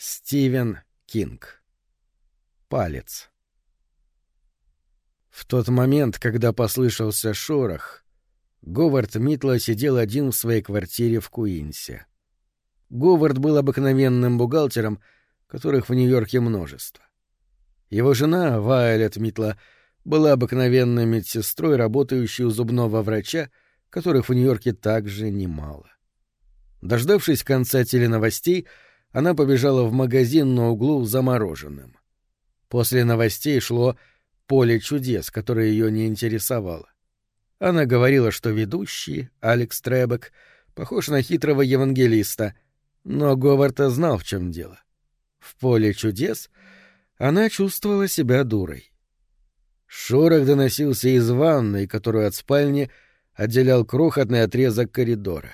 Стивен Кинг. Палец. В тот момент, когда послышался шорох, Говард Митла сидел один в своей квартире в Куинсе. Говард был обыкновенным бухгалтером, которых в Нью-Йорке множество. Его жена, Вайлет Митла, была обыкновенной медсестрой, работающей у зубного врача, которых в Нью-Йорке также немало. Дождавшись конца теленовостей, она побежала в магазин на углу за мороженым. После новостей шло «Поле чудес», которое ее не интересовало. Она говорила, что ведущий, Алекс Требек, похож на хитрого евангелиста, но Говард знал, в чем дело. В «Поле чудес» она чувствовала себя дурой. Шорох доносился из ванной, которую от спальни отделял крохотный отрезок коридора.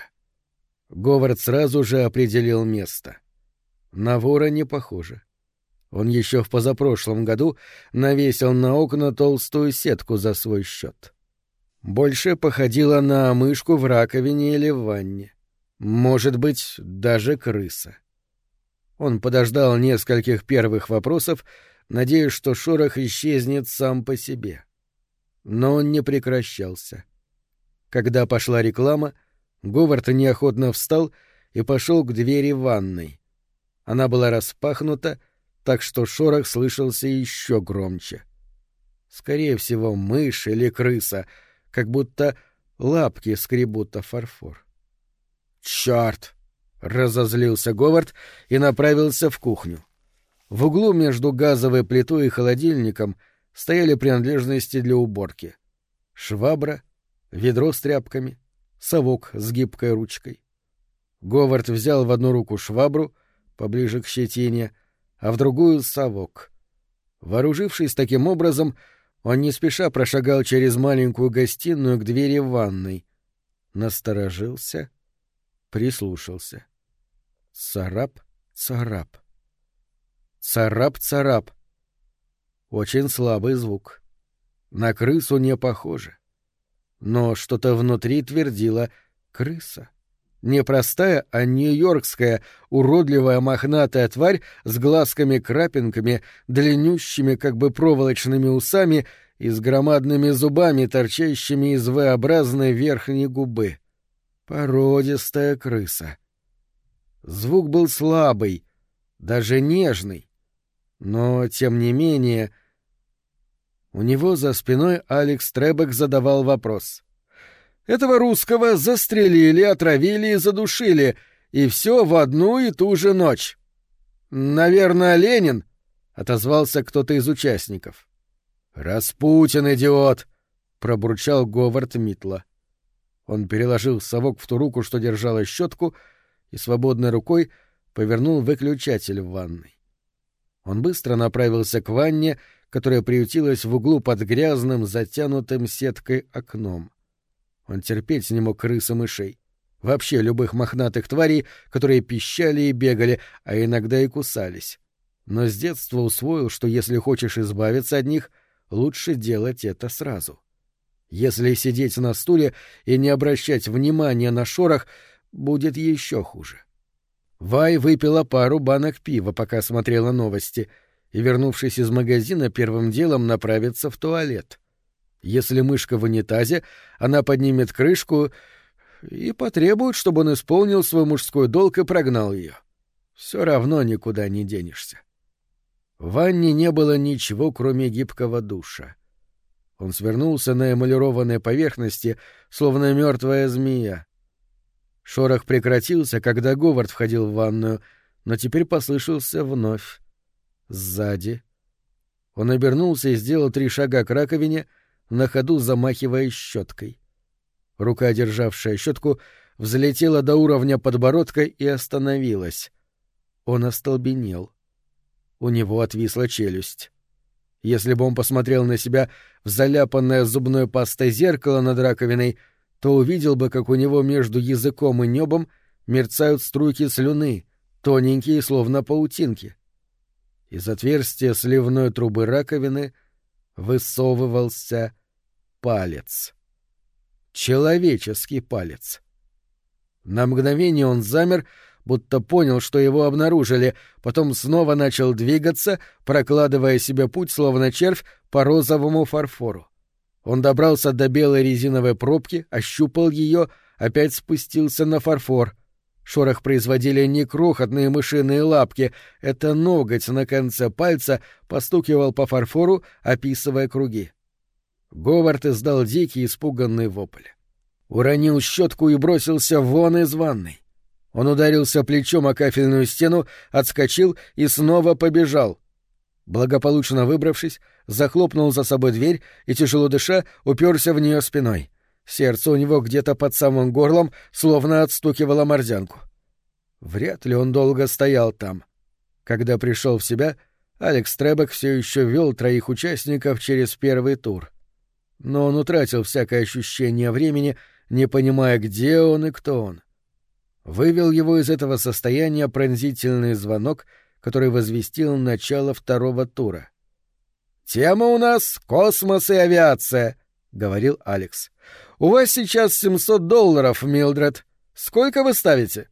Говард сразу же определил место. На вора не похоже. Он еще в позапрошлом году навесил на окна толстую сетку за свой счет. Больше походила на мышку в раковине или в ванне. Может быть, даже крыса. Он подождал нескольких первых вопросов, надеясь, что шорох исчезнет сам по себе. Но он не прекращался. Когда пошла реклама, Говард неохотно встал и пошел к двери ванной. Она была распахнута, так что шорох слышался еще громче. Скорее всего, мышь или крыса, как будто лапки скребут о фарфор. «Чёрт!» — разозлился Говард и направился в кухню. В углу между газовой плитой и холодильником стояли принадлежности для уборки. Швабра, ведро с тряпками, совок с гибкой ручкой. Говард взял в одну руку швабру — поближе к щетине, а в другую — совок. Вооружившись таким образом, он не спеша прошагал через маленькую гостиную к двери ванной. Насторожился, прислушался. Царап, царап. Царап, царап. Очень слабый звук. На крысу не похоже. Но что-то внутри твердило «крыса». Не простая, а нью-йоркская, уродливая мохнатая тварь с глазками-крапинками, длиннющими, как бы проволочными усами и с громадными зубами, торчащими из V-образной верхней губы. Породистая крыса. Звук был слабый, даже нежный. Но, тем не менее... У него за спиной Алекс Требек задавал вопрос. Этого русского застрелили, отравили и задушили, и все в одну и ту же ночь. Наверное, Ленин, отозвался кто-то из участников. Распутин, идиот, пробурчал Говард Митла. Он переложил совок в ту руку, что держала щетку, и свободной рукой повернул выключатель в ванной. Он быстро направился к ванне, которая приютилась в углу под грязным, затянутым сеткой окном. Он терпеть не мог крыс и мышей. Вообще любых мохнатых тварей, которые пищали и бегали, а иногда и кусались. Но с детства усвоил, что если хочешь избавиться от них, лучше делать это сразу. Если сидеть на стуле и не обращать внимания на шорох, будет еще хуже. Вай выпила пару банок пива, пока смотрела новости, и, вернувшись из магазина, первым делом направится в туалет. Если мышка в унитазе, она поднимет крышку и потребует, чтобы он исполнил свой мужской долг и прогнал ее. Все равно никуда не денешься. В ванне не было ничего, кроме гибкого душа. Он свернулся на эмалированной поверхности, словно мертвая змея. Шорох прекратился, когда Говард входил в ванную, но теперь послышался вновь. Сзади. Он обернулся и сделал три шага к раковине — на ходу замахивая щеткой. Рука, державшая щетку, взлетела до уровня подбородка и остановилась. Он остолбенел. У него отвисла челюсть. Если бы он посмотрел на себя в заляпанное зубной пастой зеркало над раковиной, то увидел бы, как у него между языком и небом мерцают струйки слюны, тоненькие, словно паутинки. Из отверстия сливной трубы раковины — высовывался палец. Человеческий палец. На мгновение он замер, будто понял, что его обнаружили, потом снова начал двигаться, прокладывая себе путь, словно червь, по розовому фарфору. Он добрался до белой резиновой пробки, ощупал ее, опять спустился на фарфор. Шорох производили не крохотные мышиные лапки, это ноготь на конце пальца постукивал по фарфору, описывая круги. Говард издал дикий испуганный вопль. Уронил щетку и бросился вон из ванной. Он ударился плечом о кафельную стену, отскочил и снова побежал. Благополучно выбравшись, захлопнул за собой дверь и, тяжело дыша, уперся в нее спиной. Сердце у него где-то под самым горлом словно отстукивало морзянку. Вряд ли он долго стоял там. Когда пришел в себя, Алекс Требек все еще вел троих участников через первый тур. Но он утратил всякое ощущение времени, не понимая, где он и кто он. Вывел его из этого состояния пронзительный звонок, который возвестил начало второго тура. «Тема у нас — космос и авиация», — говорил Алекс. «У вас сейчас 700 долларов, Милдред. Сколько вы ставите?»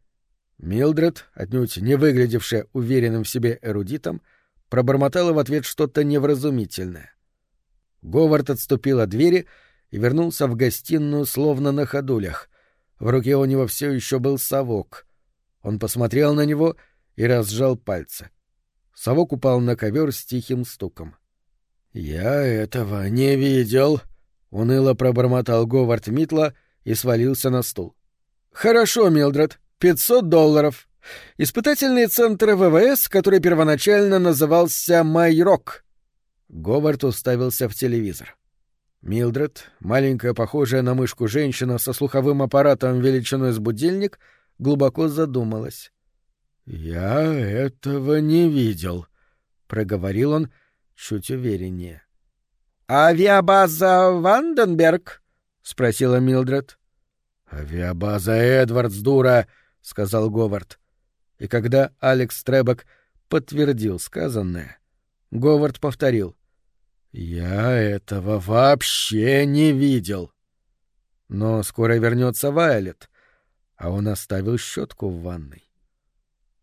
Милдред, отнюдь не выглядевшая уверенным в себе эрудитом, пробормотала в ответ что-то невразумительное. Говард отступил от двери и вернулся в гостиную словно на ходулях. В руке у него все еще был совок. Он посмотрел на него и разжал пальцы. Совок упал на ковер с тихим стуком. «Я этого не видел», — уныло пробормотал Говард Митла и свалился на стул. «Хорошо, Милдред, пятьсот долларов. Испытательный центр ВВС, который первоначально назывался «Майрок». Говард уставился в телевизор. Милдред, маленькая, похожая на мышку женщина со слуховым аппаратом величиной с будильник, глубоко задумалась. «Я этого не видел», — проговорил он чуть увереннее. «Авиабаза Ванденберг?» — спросила Милдред. «Авиабаза Эдвардс, дура!» — сказал Говард. И когда Алекс Требок подтвердил сказанное, Говард повторил. «Я этого вообще не видел». Но скоро вернется Вайлет, а он оставил щетку в ванной.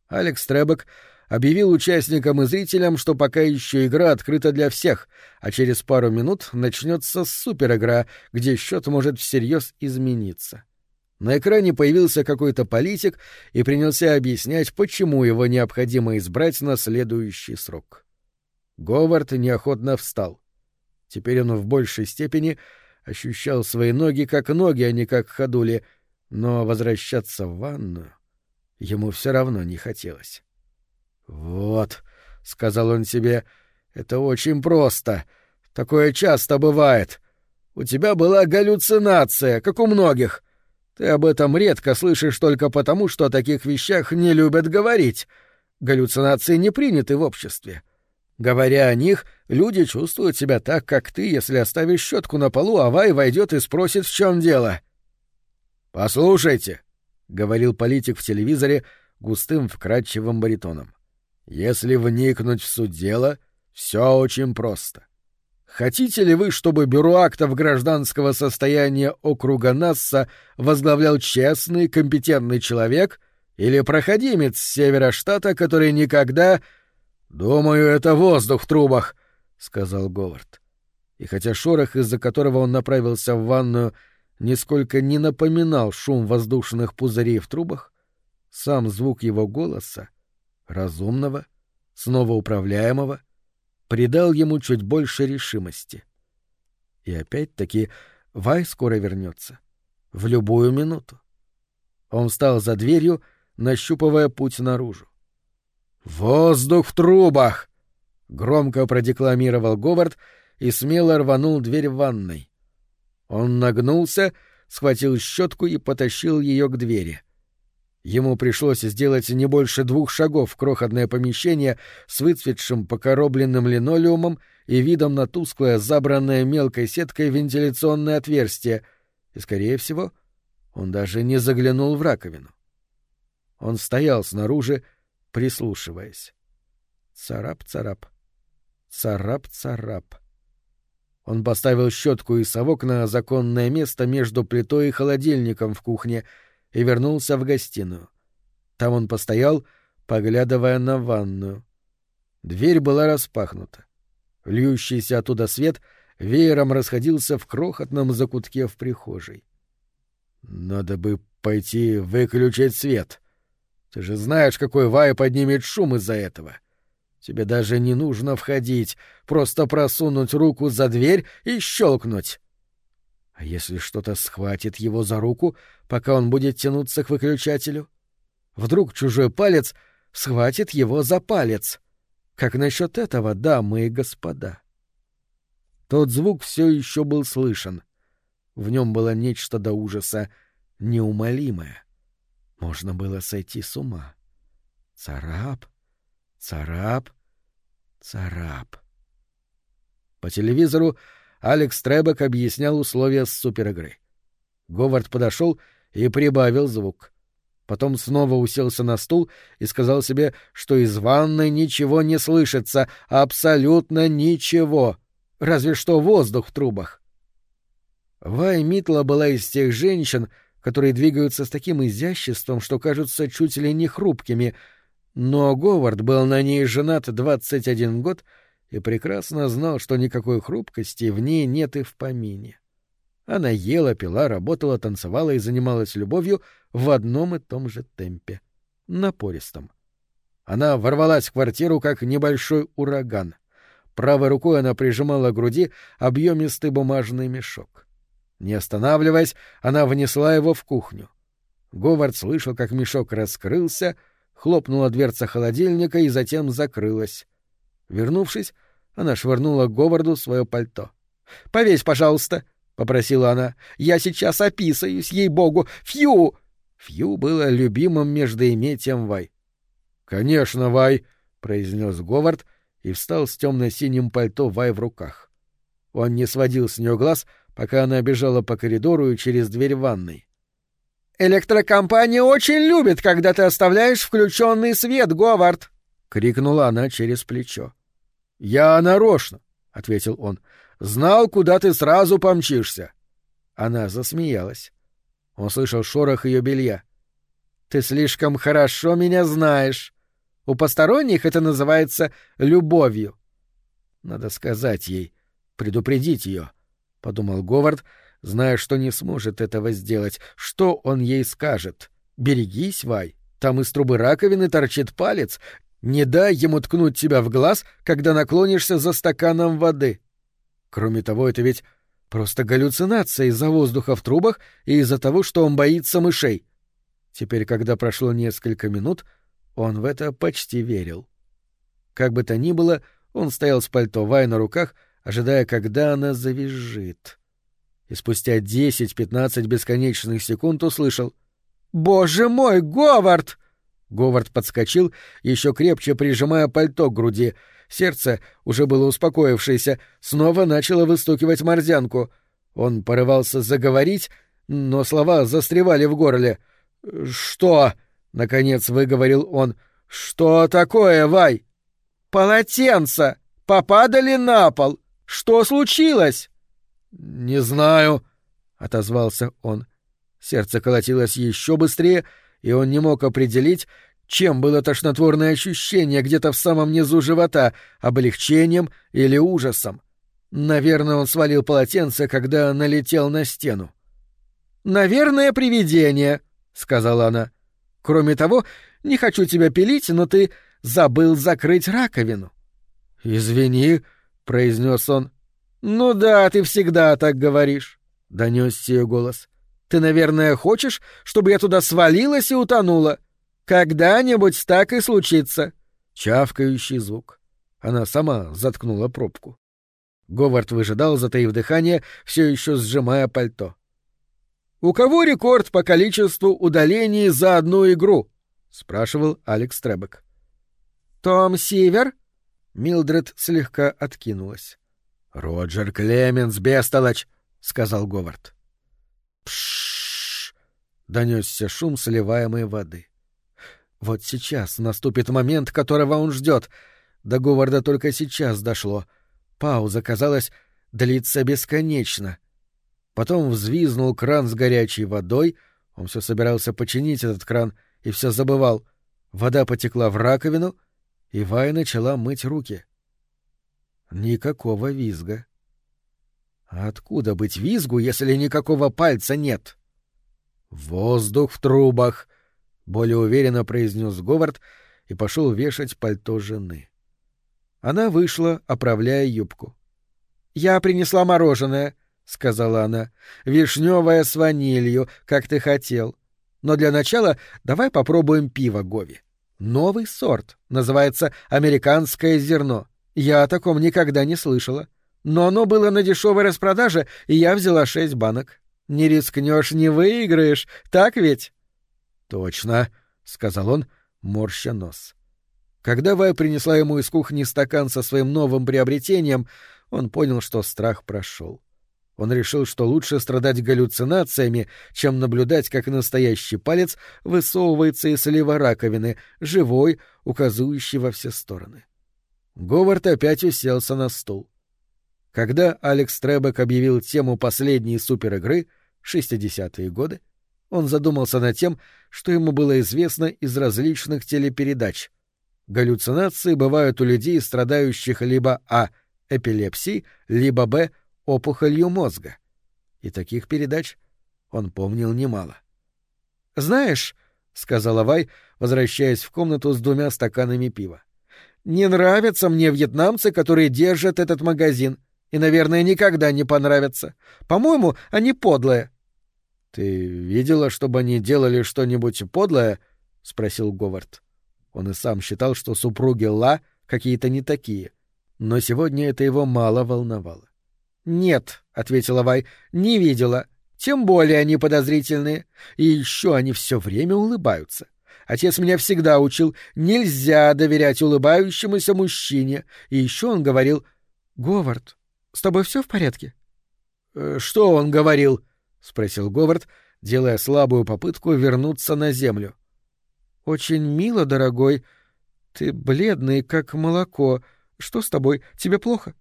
Алекс Требок объявил участникам и зрителям, что пока еще игра открыта для всех, а через пару минут начнется суперигра, где счет может всерьез измениться. На экране появился какой-то политик и принялся объяснять, почему его необходимо избрать на следующий срок. Говард неохотно встал. Теперь он в большей степени ощущал свои ноги как ноги, а не как ходули, но возвращаться в ванную ему все равно не хотелось. «Вот», — сказал он себе, — «это очень просто. Такое часто бывает. У тебя была галлюцинация, как у многих. Ты об этом редко слышишь только потому, что о таких вещах не любят говорить. Галлюцинации не приняты в обществе. Говоря о них, люди чувствуют себя так, как ты, если оставишь щетку на полу, а Вай войдет и спросит, в чем дело. «Послушайте», — говорил политик в телевизоре густым вкрадчивым баритоном, — «если вникнуть в суть дела, все очень просто. Хотите ли вы, чтобы бюро актов гражданского состояния округа Насса возглавлял честный, компетентный человек или проходимец с севера штата, который никогда «Думаю, это воздух в трубах», — сказал Говард. И хотя шорох, из-за которого он направился в ванную, нисколько не напоминал шум воздушных пузырей в трубах, сам звук его голоса, разумного, снова управляемого, придал ему чуть больше решимости. И опять-таки Вай скоро вернется. В любую минуту. Он встал за дверью, нащупывая путь наружу. «Воздух в трубах!» — громко продекламировал Говард и смело рванул дверь в ванной. Он нагнулся, схватил щетку и потащил ее к двери. Ему пришлось сделать не больше двух шагов в крохотное помещение с выцветшим покоробленным линолеумом и видом на тусклое, забранное мелкой сеткой вентиляционное отверстие, и, скорее всего, он даже не заглянул в раковину. Он стоял снаружи, прислушиваясь. Царап-царап. Царап-царап. Он поставил щетку и совок на законное место между плитой и холодильником в кухне и вернулся в гостиную. Там он постоял, поглядывая на ванную. Дверь была распахнута. Льющийся оттуда свет веером расходился в крохотном закутке в прихожей. «Надо бы пойти выключить свет. Ты же знаешь, какой Вай поднимет шум из-за этого. Тебе даже не нужно входить, просто просунуть руку за дверь и щелкнуть. А если что-то схватит его за руку, пока он будет тянуться к выключателю? Вдруг чужой палец схватит его за палец. Как насчет этого, дамы и господа? Тот звук все еще был слышен. В нем было нечто до ужаса неумолимое. Можно было сойти с ума. Царап, царап, царап. По телевизору Алекс Требек объяснял условия суперигры. Говард подошел и прибавил звук. Потом снова уселся на стул и сказал себе, что из ванной ничего не слышится, абсолютно ничего, разве что воздух в трубах. Вай Митла была из тех женщин, которые двигаются с таким изяществом, что кажутся чуть ли не хрупкими, но Говард был на ней женат 21 год и прекрасно знал, что никакой хрупкости в ней нет и в помине. Она ела, пила, работала, танцевала и занималась любовью в одном и том же темпе. Напористом. Она ворвалась в квартиру, как небольшой ураган. Правой рукой она прижимала к груди объемистый бумажный мешок. Не останавливаясь, она внесла его в кухню. Говард слышал, как мешок раскрылся, хлопнула дверца холодильника и затем закрылась. Вернувшись, она швырнула Говарду свое пальто. — Повесь, пожалуйста, попросила она. «Я сейчас описаюсь, ей-богу! Фью!» Фью было любимым междоиметием Вай. «Конечно, Вай!» — произнес Говард и встал с темно-синим пальто Вай в руках. Он не сводил с нее глаз, пока она бежала по коридору и через дверь ванной. «Электрокомпания очень любит, когда ты оставляешь включенный свет, Говард!» — крикнула она через плечо. «Я нарочно!» — ответил он. Знал, куда ты сразу помчишься. Она засмеялась. Он слышал шорох ее белья. Ты слишком хорошо меня знаешь. У посторонних это называется любовью. Надо сказать ей, предупредить ее, подумал Говард, зная, что не сможет этого сделать. Что он ей скажет? Берегись, Вай. Там из трубы раковины торчит палец. Не дай ему ткнуть тебя в глаз, когда наклонишься за стаканом воды. Кроме того, это ведь просто галлюцинация из-за воздуха в трубах и из-за того, что он боится мышей. Теперь, когда прошло несколько минут, он в это почти верил. Как бы то ни было, он стоял с пальто Вай на руках, ожидая, когда она завизжит. И спустя 10-15 бесконечных секунд услышал «Боже мой, Говард!» Говард подскочил, еще крепче прижимая пальто к груди, Сердце, уже было успокоившееся, снова начало выстукивать морзянку. Он порывался заговорить, но слова застревали в горле. «Что?» — наконец выговорил он. «Что такое, Вай?» «Полотенца! Попадали на пол! Что случилось?» «Не знаю», — отозвался он. Сердце колотилось еще быстрее, и он не мог определить, чем было тошнотворное ощущение где-то в самом низу живота, облегчением или ужасом? Наверное, он свалил полотенце, когда налетел на стену. «Наверное, привидение», — сказала она. «Кроме того, не хочу тебя пилить, но ты забыл закрыть раковину». «Извини», — произнес он. «Ну да, ты всегда так говоришь», — донесся ее голос. «Ты, наверное, хочешь, чтобы я туда свалилась и утонула?» Когда-нибудь так и случится. Чавкающий звук. Она сама заткнула пробку. Говард выжидал, затаив дыхание, все еще сжимая пальто. «У кого рекорд по количеству удалений за одну игру?» — спрашивал Алекс Требек. «Том Сивер?» Милдред слегка откинулась. «Роджер Клеменс, бестолочь!» — сказал Говард. «Пшшш!» — донесся шум сливаемой воды. Вот сейчас наступит момент, которого он ждет. До Говарда только сейчас дошло. Пауза, казалось, длится бесконечно. Потом взвизнул кран с горячей водой. Он все собирался починить этот кран и все забывал. Вода потекла в раковину, и Вай начала мыть руки. Никакого визга. Откуда быть визгу, если никакого пальца нет? Воздух в трубах, более уверенно произнес Говард и пошел вешать пальто жены. Она вышла, оправляя юбку. Я принесла мороженое, сказала она. Вишневое с ванилью, как ты хотел. Но для начала давай попробуем пиво Гови. Новый сорт, называется американское зерно. Я о таком никогда не слышала. Но оно было на дешевой распродаже, и я взяла шесть банок. Не рискнешь, не выиграешь, так ведь? Точно, сказал он, морща нос. Когда Вай принесла ему из кухни стакан со своим новым приобретением, он понял, что страх прошел. Он решил, что лучше страдать галлюцинациями, чем наблюдать, как настоящий палец высовывается из слива раковины, живой, указывающий во все стороны. Говард опять уселся на стул. Когда Алекс Требек объявил тему последней суперигры, 60-е годы, он задумался над тем, что ему было известно из различных телепередач. Галлюцинации бывают у людей, страдающих либо а. эпилепсией, либо б. опухолью мозга. И таких передач он помнил немало. «Знаешь», — сказала Вай, возвращаясь в комнату с двумя стаканами пива, — «не нравятся мне вьетнамцы, которые держат этот магазин и, наверное, никогда не понравятся. По-моему, они подлые. — Ты видела, чтобы они делали что-нибудь подлое? — спросил Говард. Он и сам считал, что супруги Ла какие-то не такие. Но сегодня это его мало волновало. — Нет, — ответила Вай, — не видела. Тем более они подозрительные. И еще они все время улыбаются. Отец меня всегда учил, нельзя доверять улыбающемуся мужчине. И еще он говорил, — Говард, с тобой все в порядке? «Э, что он говорил? спросил Говард, делая слабую попытку вернуться на землю. Очень мило, дорогой. Ты бледный, как молоко. Что с тобой? Тебе плохо?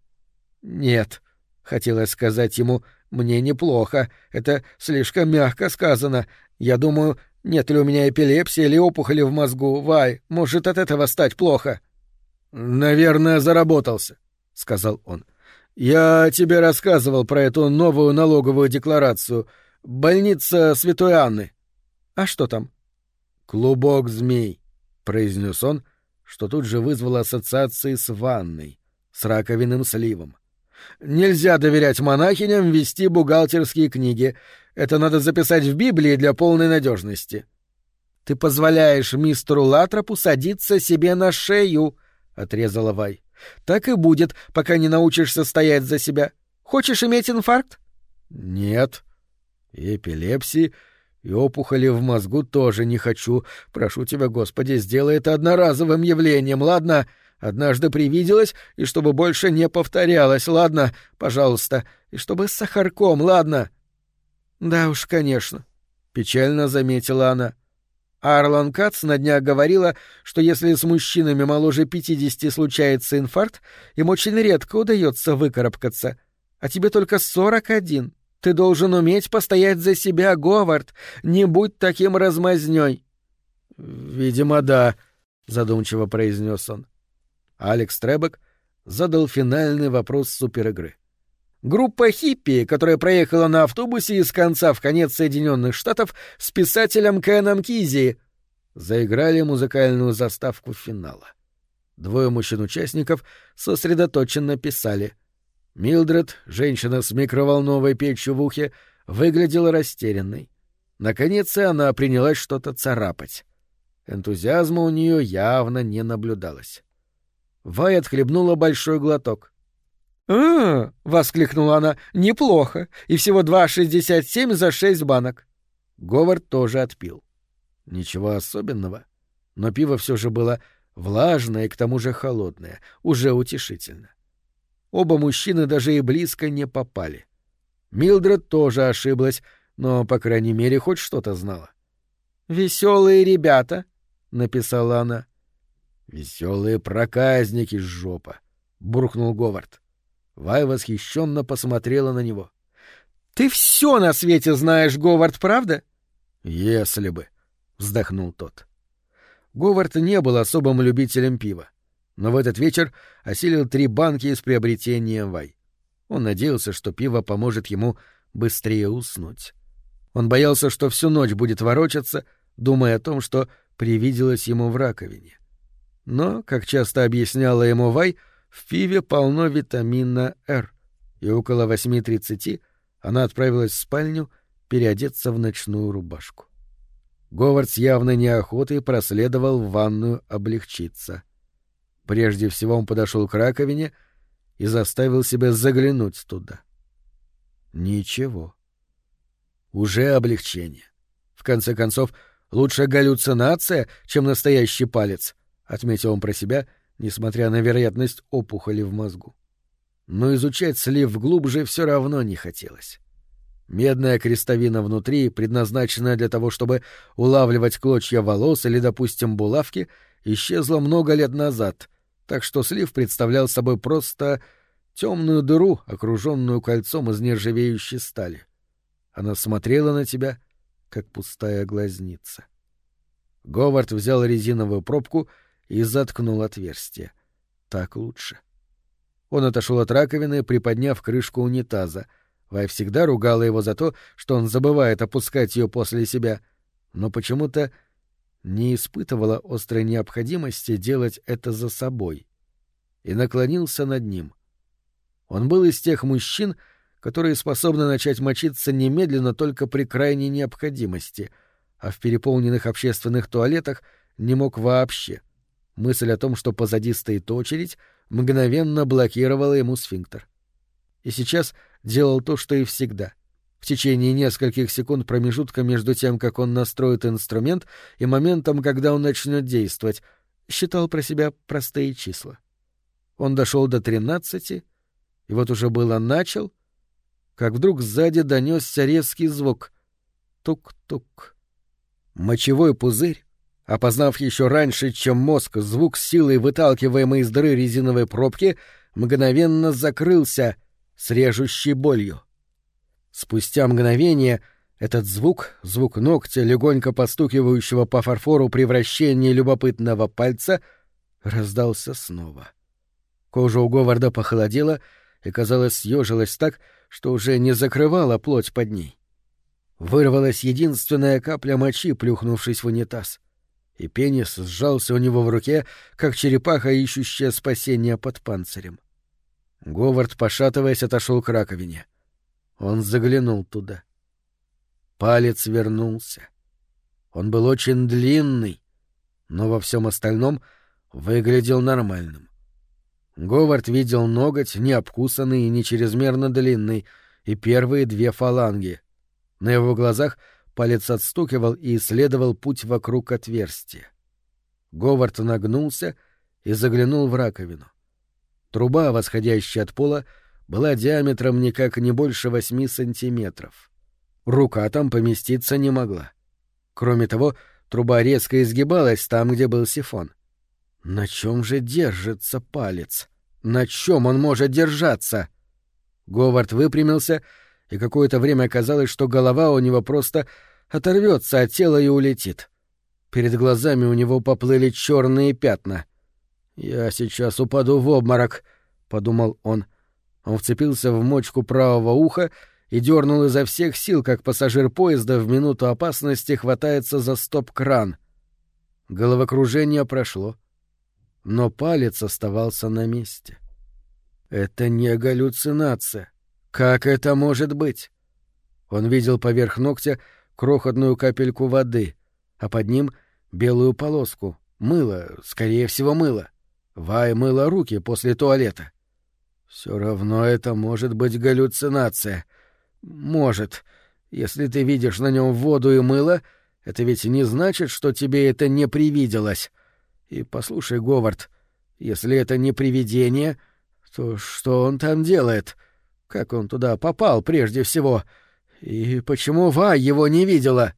Нет, хотелось сказать ему. Мне неплохо. Это слишком мягко сказано. Я думаю, нет ли у меня эпилепсии или опухоли в мозгу. Вай, может от этого стать плохо. Наверное, заработался, сказал он. Я тебе рассказывал про эту новую налоговую декларацию. Больница Святой Анны. А что там? Клубок змей, произнес он, что тут же вызвало ассоциации с ванной, с раковинным сливом. Нельзя доверять монахиням вести бухгалтерские книги. Это надо записать в Библии для полной надежности. Ты позволяешь мистеру Латропу садиться себе на шею, отрезала Вай. Так и будет, пока не научишься стоять за себя. Хочешь иметь инфаркт? Нет. И эпилепсии, и опухоли в мозгу тоже не хочу. Прошу тебя, Господи, сделай это одноразовым явлением, ладно? Однажды привиделось, и чтобы больше не повторялось, ладно? Пожалуйста. И чтобы с сахарком, ладно? Да уж, конечно. Печально заметила она. Арлан Кац на днях говорила, что если с мужчинами моложе 50 случается инфаркт, им очень редко удается выкарабкаться. А тебе только 41. Ты должен уметь постоять за себя, Говард. Не будь таким размазнёй. Видимо, да, задумчиво произнес он. Алекс Требек задал финальный вопрос суперигры. Группа хиппи, которая проехала на автобусе из конца в конец Соединенных Штатов с писателем Кеном Кизи, заиграли музыкальную заставку финала. Двое мужчин-участников сосредоточенно писали. Милдред, женщина с микроволновой печью в ухе, выглядела растерянной. Наконец она принялась что-то царапать. Энтузиазма у нее явно не наблюдалось. Вай отхлебнула большой глоток. «А, — воскликнула она, — неплохо, и всего два шестьдесят семь за шесть банок. Говард тоже отпил. Ничего особенного, но пиво все же было влажное и к тому же холодное, уже утешительно. Оба мужчины даже и близко не попали. Милдред тоже ошиблась, но, по крайней мере, хоть что-то знала. «Веселые ребята», — написала она. «Веселые проказники, жопа», — буркнул Говард. Вай восхищенно посмотрела на него. «Ты все на свете знаешь, Говард, правда?» «Если бы», — вздохнул тот. Говард не был особым любителем пива, но в этот вечер осилил три банки с приобретением Вай. Он надеялся, что пиво поможет ему быстрее уснуть. Он боялся, что всю ночь будет ворочаться, думая о том, что привиделось ему в раковине. Но, как часто объясняла ему Вай, в пиве полно витамина «Р», и около 8.30 она отправилась в спальню переодеться в ночную рубашку. Говард с явной неохотой проследовал в ванную облегчиться. Прежде всего он подошел к раковине и заставил себя заглянуть туда. Ничего. Уже облегчение. В конце концов, лучше галлюцинация, чем настоящий палец, — отметил он про себя, несмотря на вероятность опухоли в мозгу. Но изучать слив глубже все равно не хотелось. Медная крестовина внутри, предназначенная для того, чтобы улавливать клочья волос или, допустим, булавки, исчезла много лет назад, так что слив представлял собой просто темную дыру, окруженную кольцом из нержавеющей стали. Она смотрела на тебя, как пустая глазница. Говард взял резиновую пробку и заткнул отверстие. Так лучше. Он отошел от раковины, приподняв крышку унитаза — Вай всегда ругала его за то, что он забывает опускать ее после себя, но почему-то не испытывала острой необходимости делать это за собой. И наклонился над ним. Он был из тех мужчин, которые способны начать мочиться немедленно только при крайней необходимости, а в переполненных общественных туалетах не мог вообще. Мысль о том, что позади стоит очередь, мгновенно блокировала ему сфинктер. И сейчас — делал то, что и всегда. В течение нескольких секунд промежутка между тем, как он настроит инструмент, и моментом, когда он начнет действовать, считал про себя простые числа. Он дошел до тринадцати, и вот уже было начал, как вдруг сзади донесся резкий звук. Тук-тук. Мочевой пузырь, опознав еще раньше, чем мозг, звук силой, выталкиваемой из дыры резиновой пробки, мгновенно закрылся — с режущей болью. Спустя мгновение этот звук, звук ногтя, легонько постукивающего по фарфору при вращении любопытного пальца, раздался снова. Кожа у Говарда похолодела и, казалось, съежилась так, что уже не закрывала плоть под ней. Вырвалась единственная капля мочи, плюхнувшись в унитаз. И пенис сжался у него в руке, как черепаха, ищущая спасения под панцирем. Говард, пошатываясь, отошел к раковине. Он заглянул туда. Палец вернулся. Он был очень длинный, но во всем остальном выглядел нормальным. Говард видел ноготь, не обкусанный и не чрезмерно длинный, и первые две фаланги. На его глазах палец отстукивал и исследовал путь вокруг отверстия. Говард нагнулся и заглянул в раковину. Труба, восходящая от пола, была диаметром никак не больше восьми сантиметров. Рука там поместиться не могла. Кроме того, труба резко изгибалась там, где был сифон. На чем же держится палец? На чем он может держаться? Говард выпрямился, и какое-то время казалось, что голова у него просто оторвется от тела и улетит. Перед глазами у него поплыли черные пятна. «Я сейчас упаду в обморок», — подумал он. Он вцепился в мочку правого уха и дернул изо всех сил, как пассажир поезда в минуту опасности хватается за стоп-кран. Головокружение прошло, но палец оставался на месте. Это не галлюцинация. Как это может быть? Он видел поверх ногтя крохотную капельку воды, а под ним — белую полоску, мыло, скорее всего, мыло. Вай мыла руки после туалета. Все равно это может быть галлюцинация. Может. Если ты видишь на нем воду и мыло, это ведь не значит, что тебе это не привиделось. И послушай, Говард, если это не привидение, то что он там делает? Как он туда попал прежде всего? И почему Вай его не видела?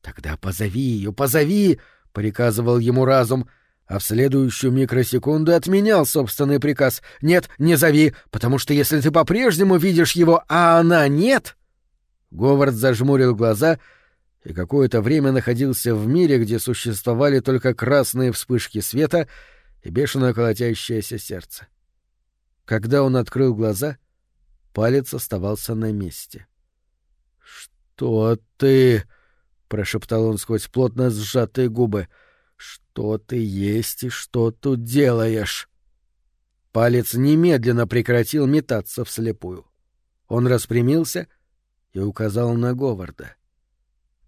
Тогда позови ее, позови, приказывал ему разум а в следующую микросекунду отменял собственный приказ. «Нет, не зови, потому что если ты по-прежнему видишь его, а она нет...» Говард зажмурил глаза и какое-то время находился в мире, где существовали только красные вспышки света и бешено колотящееся сердце. Когда он открыл глаза, палец оставался на месте. «Что ты...» — прошептал он сквозь плотно сжатые губы. «Что ты есть и что тут делаешь?» Палец немедленно прекратил метаться вслепую. Он распрямился и указал на Говарда.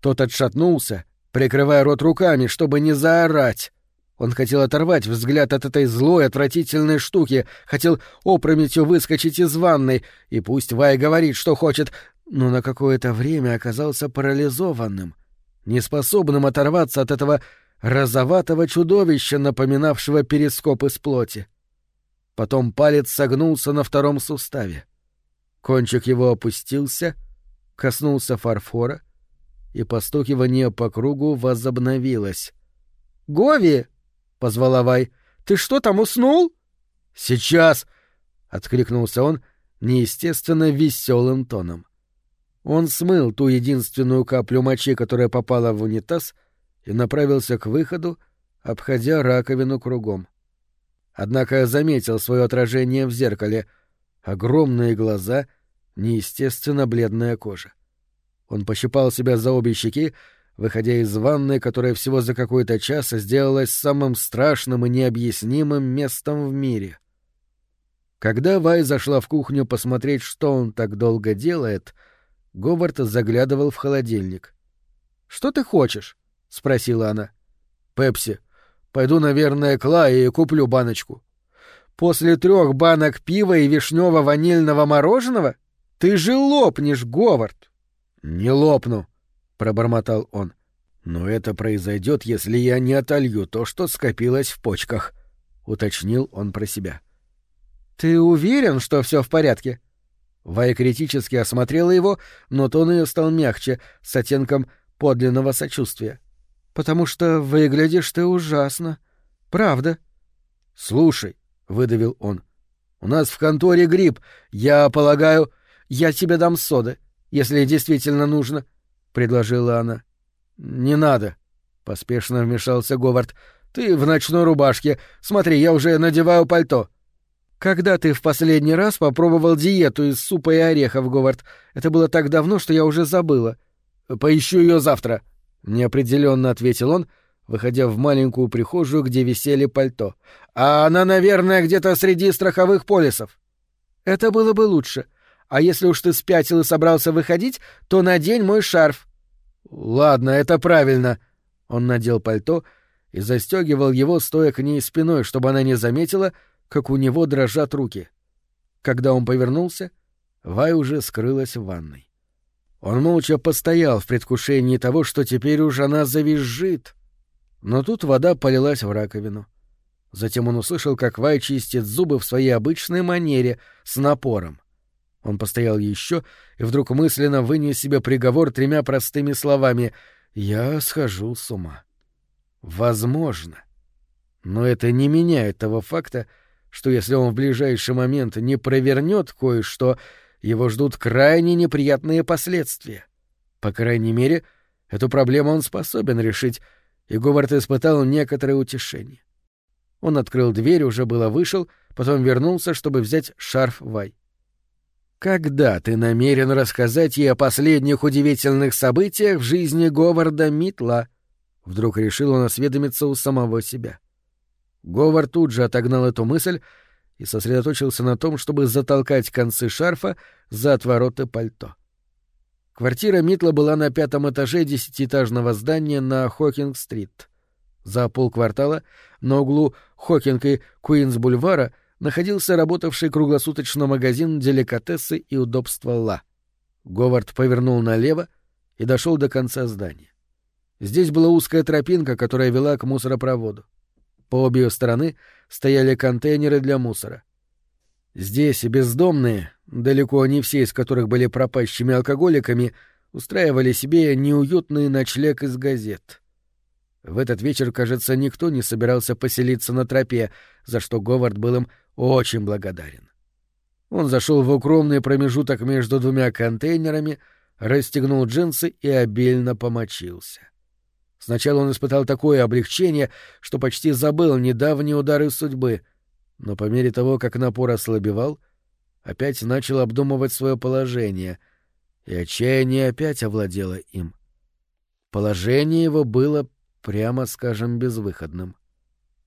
Тот отшатнулся, прикрывая рот руками, чтобы не заорать. Он хотел оторвать взгляд от этой злой, отвратительной штуки, хотел опрометью выскочить из ванной, и пусть Вай говорит, что хочет, но на какое-то время оказался парализованным, неспособным оторваться от этого розоватого чудовища, напоминавшего перископ из плоти. Потом палец согнулся на втором суставе. Кончик его опустился, коснулся фарфора, и постукивание по кругу возобновилось. «Гови!» — позвала Вай. «Ты что там, уснул?» «Сейчас!» — откликнулся он неестественно веселым тоном. Он смыл ту единственную каплю мочи, которая попала в унитаз, и направился к выходу, обходя раковину кругом. Однако заметил свое отражение в зеркале. Огромные глаза, неестественно бледная кожа. Он пощипал себя за обе щеки, выходя из ванны, которая всего за какой-то час сделалась самым страшным и необъяснимым местом в мире. Когда Вай зашла в кухню посмотреть, что он так долго делает, Говард заглядывал в холодильник. «Что ты хочешь?» — спросила она. «Пепси», Пойду, наверное, к Лае и куплю баночку. После трех банок пива и вишнево-ванильного мороженого? Ты же лопнешь, Говард. Не лопну, пробормотал он. Но это произойдет, если я не отолью то, что скопилось в почках, уточнил он про себя. Ты уверен, что все в порядке? Вай критически осмотрела его, но тон ее стал мягче, с оттенком подлинного сочувствия потому что выглядишь ты ужасно. Правда. — Слушай, — выдавил он, — у нас в конторе грипп. Я полагаю, я тебе дам соды, если действительно нужно, — предложила она. — Не надо, — поспешно вмешался Говард. — Ты в ночной рубашке. Смотри, я уже надеваю пальто. — Когда ты в последний раз попробовал диету из супа и орехов, Говард? Это было так давно, что я уже забыла. — Поищу ее завтра, — неопределенно ответил он, выходя в маленькую прихожую, где висели пальто. А она, наверное, где-то среди страховых полисов. Это было бы лучше. А если уж ты спятил и собрался выходить, то надень мой шарф. Ладно, это правильно. Он надел пальто и застегивал его, стоя к ней спиной, чтобы она не заметила, как у него дрожат руки. Когда он повернулся, Вай уже скрылась в ванной. Он молча постоял в предвкушении того, что теперь уж она завизжит. Но тут вода полилась в раковину. Затем он услышал, как Вай чистит зубы в своей обычной манере, с напором. Он постоял еще и вдруг мысленно вынес себе приговор тремя простыми словами «Я схожу с ума». Возможно. Но это не меняет того факта, что если он в ближайший момент не провернет кое-что, его ждут крайне неприятные последствия. По крайней мере, эту проблему он способен решить, и Говард испытал некоторое утешение. Он открыл дверь, уже было вышел, потом вернулся, чтобы взять шарф Вай. «Когда ты намерен рассказать ей о последних удивительных событиях в жизни Говарда Митла?» Вдруг решил он осведомиться у самого себя. Говард тут же отогнал эту мысль и сосредоточился на том, чтобы затолкать концы шарфа за отвороты пальто. Квартира Митла была на пятом этаже десятиэтажного здания на Хокинг-стрит. За полквартала на углу Хокинг и Куинс-бульвара находился работавший круглосуточно магазин деликатесы и удобства Ла. Говард повернул налево и дошел до конца здания. Здесь была узкая тропинка, которая вела к мусоропроводу. По обе стороны стояли контейнеры для мусора. Здесь бездомные, далеко не все из которых были пропащими алкоголиками, устраивали себе неуютный ночлег из газет. В этот вечер, кажется, никто не собирался поселиться на тропе, за что Говард был им очень благодарен. Он зашел в укромный промежуток между двумя контейнерами, расстегнул джинсы и обильно помочился. Сначала он испытал такое облегчение, что почти забыл недавние удары судьбы, но по мере того, как напор ослабевал, опять начал обдумывать свое положение, и отчаяние опять овладело им. Положение его было, прямо скажем, безвыходным.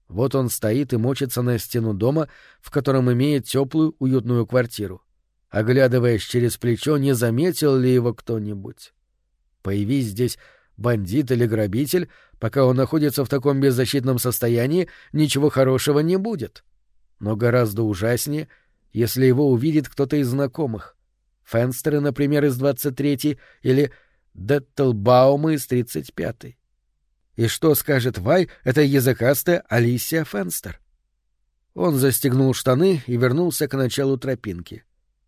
Вот он стоит и мочится на стену дома, в котором имеет теплую, уютную квартиру. Оглядываясь через плечо, не заметил ли его кто-нибудь. Появись здесь бандит или грабитель, пока он находится в таком беззащитном состоянии, ничего хорошего не будет. Но гораздо ужаснее, если его увидит кто-то из знакомых. Фенстеры, например, из 23-й или Деттлбаумы из 35-й. И что скажет Вай, это языкастая Алисия Фенстер? Он застегнул штаны и вернулся к началу тропинки.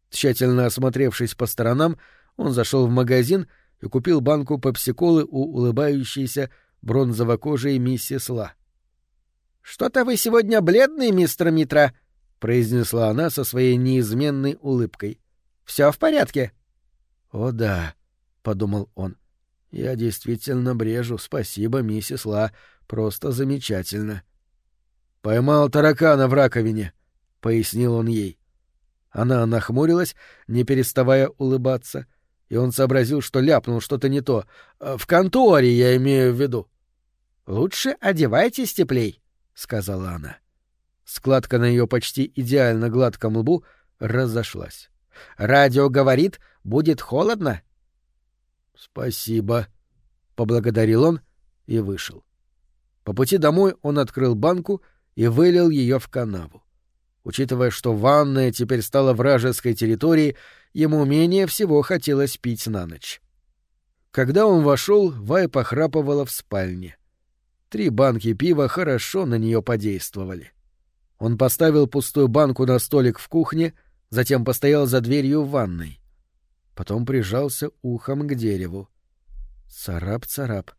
Тщательно осмотревшись по сторонам, он зашел в магазин — и купил банку пепсиколы у улыбающейся бронзово-кожей миссис Ла. «Что-то вы сегодня бледный, мистер Митра», — произнесла она со своей неизменной улыбкой. «Все в порядке?» «О да», — подумал он. «Я действительно брежу. Спасибо, миссис Ла. Просто замечательно». «Поймал таракана в раковине», — пояснил он ей. Она нахмурилась, не переставая улыбаться — и он сообразил, что ляпнул что-то не то. «Э, «В конторе, я имею в виду». «Лучше одевайтесь теплей», — сказала она. Складка на ее почти идеально гладком лбу разошлась. «Радио говорит, будет холодно». «Спасибо», — поблагодарил он и вышел. По пути домой он открыл банку и вылил ее в канаву. Учитывая, что ванная теперь стала вражеской территорией, ему менее всего хотелось пить на ночь. Когда он вошел, Вай похрапывала в спальне. Три банки пива хорошо на нее подействовали. Он поставил пустую банку на столик в кухне, затем постоял за дверью в ванной. Потом прижался ухом к дереву. Царап-царап.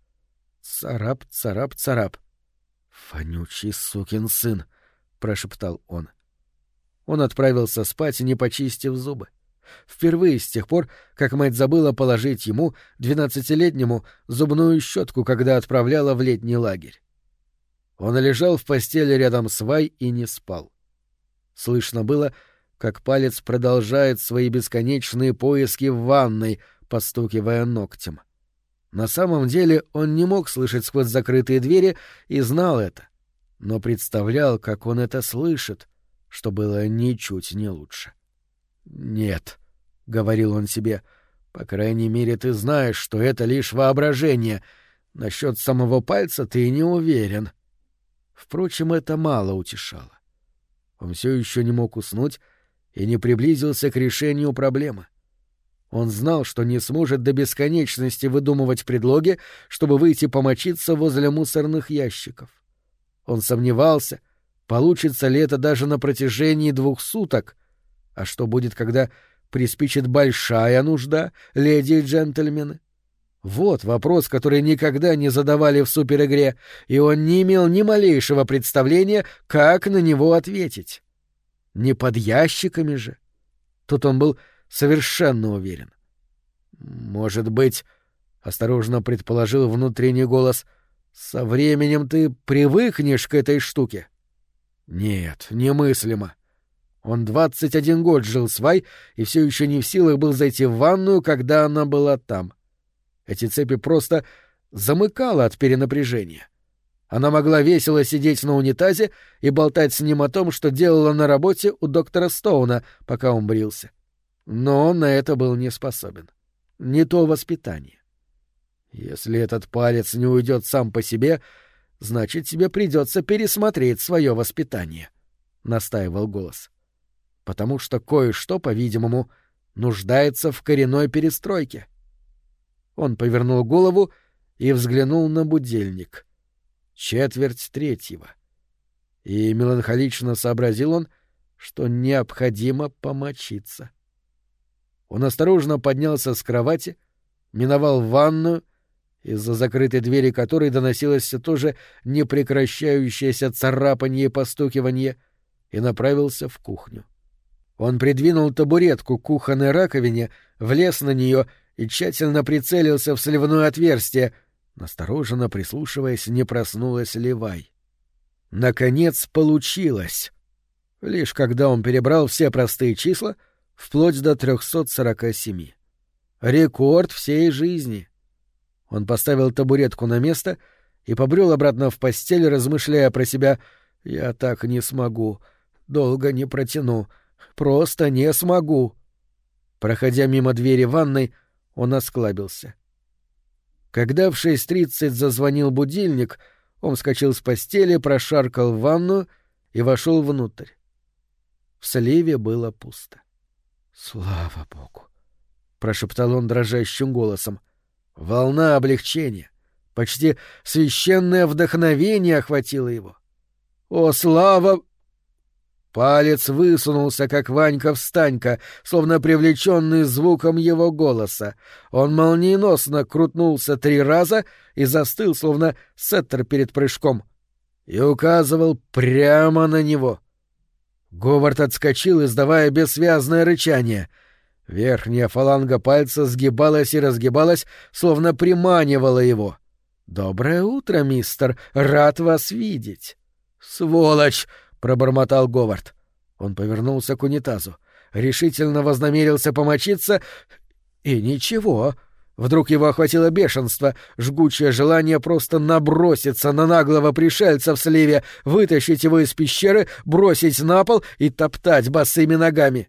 Царап-царап-царап. «Вонючий сукин сын!» — прошептал он. Он отправился спать, не почистив зубы. Впервые с тех пор, как мать забыла положить ему, двенадцатилетнему, зубную щетку, когда отправляла в летний лагерь. Он лежал в постели рядом с Вай и не спал. Слышно было, как палец продолжает свои бесконечные поиски в ванной, постукивая ногтем. На самом деле он не мог слышать сквозь закрытые двери и знал это, но представлял, как он это слышит, что было ничуть не лучше. «Нет», — говорил он себе, — «по крайней мере, ты знаешь, что это лишь воображение. Насчет самого пальца ты не уверен». Впрочем, это мало утешало. Он все еще не мог уснуть и не приблизился к решению проблемы. Он знал, что не сможет до бесконечности выдумывать предлоги, чтобы выйти помочиться возле мусорных ящиков. Он сомневался — Получится ли это даже на протяжении двух суток? А что будет, когда приспичит большая нужда, леди и джентльмены? Вот вопрос, который никогда не задавали в суперигре, и он не имел ни малейшего представления, как на него ответить. Не под ящиками же. Тут он был совершенно уверен. Может быть, осторожно предположил внутренний голос, со временем ты привыкнешь к этой штуке. Нет, немыслимо. Он двадцать один год жил с Вай и все еще не в силах был зайти в ванную, когда она была там. Эти цепи просто замыкало от перенапряжения. Она могла весело сидеть на унитазе и болтать с ним о том, что делала на работе у доктора Стоуна, пока он брился. Но он на это был не способен. Не то воспитание. Если этот палец не уйдет сам по себе, значит, тебе придется пересмотреть свое воспитание, — настаивал голос. Потому что кое-что, по-видимому, нуждается в коренной перестройке. Он повернул голову и взглянул на будильник. Четверть третьего. И меланхолично сообразил он, что необходимо помочиться. Он осторожно поднялся с кровати, миновал ванную из-за закрытой двери которой доносилось все то же непрекращающееся царапанье и постукивание, и направился в кухню. Он придвинул табуретку к кухонной раковине, влез на нее и тщательно прицелился в сливное отверстие, настороженно прислушиваясь, не проснулась ли Вай. Наконец получилось. Лишь когда он перебрал все простые числа, вплоть до 347. Рекорд всей жизни. Он поставил табуретку на место и побрел обратно в постель, размышляя про себя «Я так не смогу, долго не протяну, просто не смогу». Проходя мимо двери ванной, он осклабился. Когда в 6.30 зазвонил будильник, он вскочил с постели, прошаркал в ванну и вошел внутрь. В сливе было пусто. «Слава Богу!» — прошептал он дрожащим голосом. Волна облегчения, почти священное вдохновение охватило его. «О, слава!» Палец высунулся, как Ванька-встанька, словно привлеченный звуком его голоса. Он молниеносно крутнулся три раза и застыл, словно сеттер перед прыжком, и указывал прямо на него. Говард отскочил, издавая бессвязное рычание. Верхняя фаланга пальца сгибалась и разгибалась, словно приманивала его. «Доброе утро, мистер! Рад вас видеть!» «Сволочь!» пробормотал Говард. Он повернулся к унитазу, решительно вознамерился помочиться, и ничего. Вдруг его охватило бешенство, жгучее желание просто наброситься на наглого пришельца в сливе, вытащить его из пещеры, бросить на пол и топтать босыми ногами.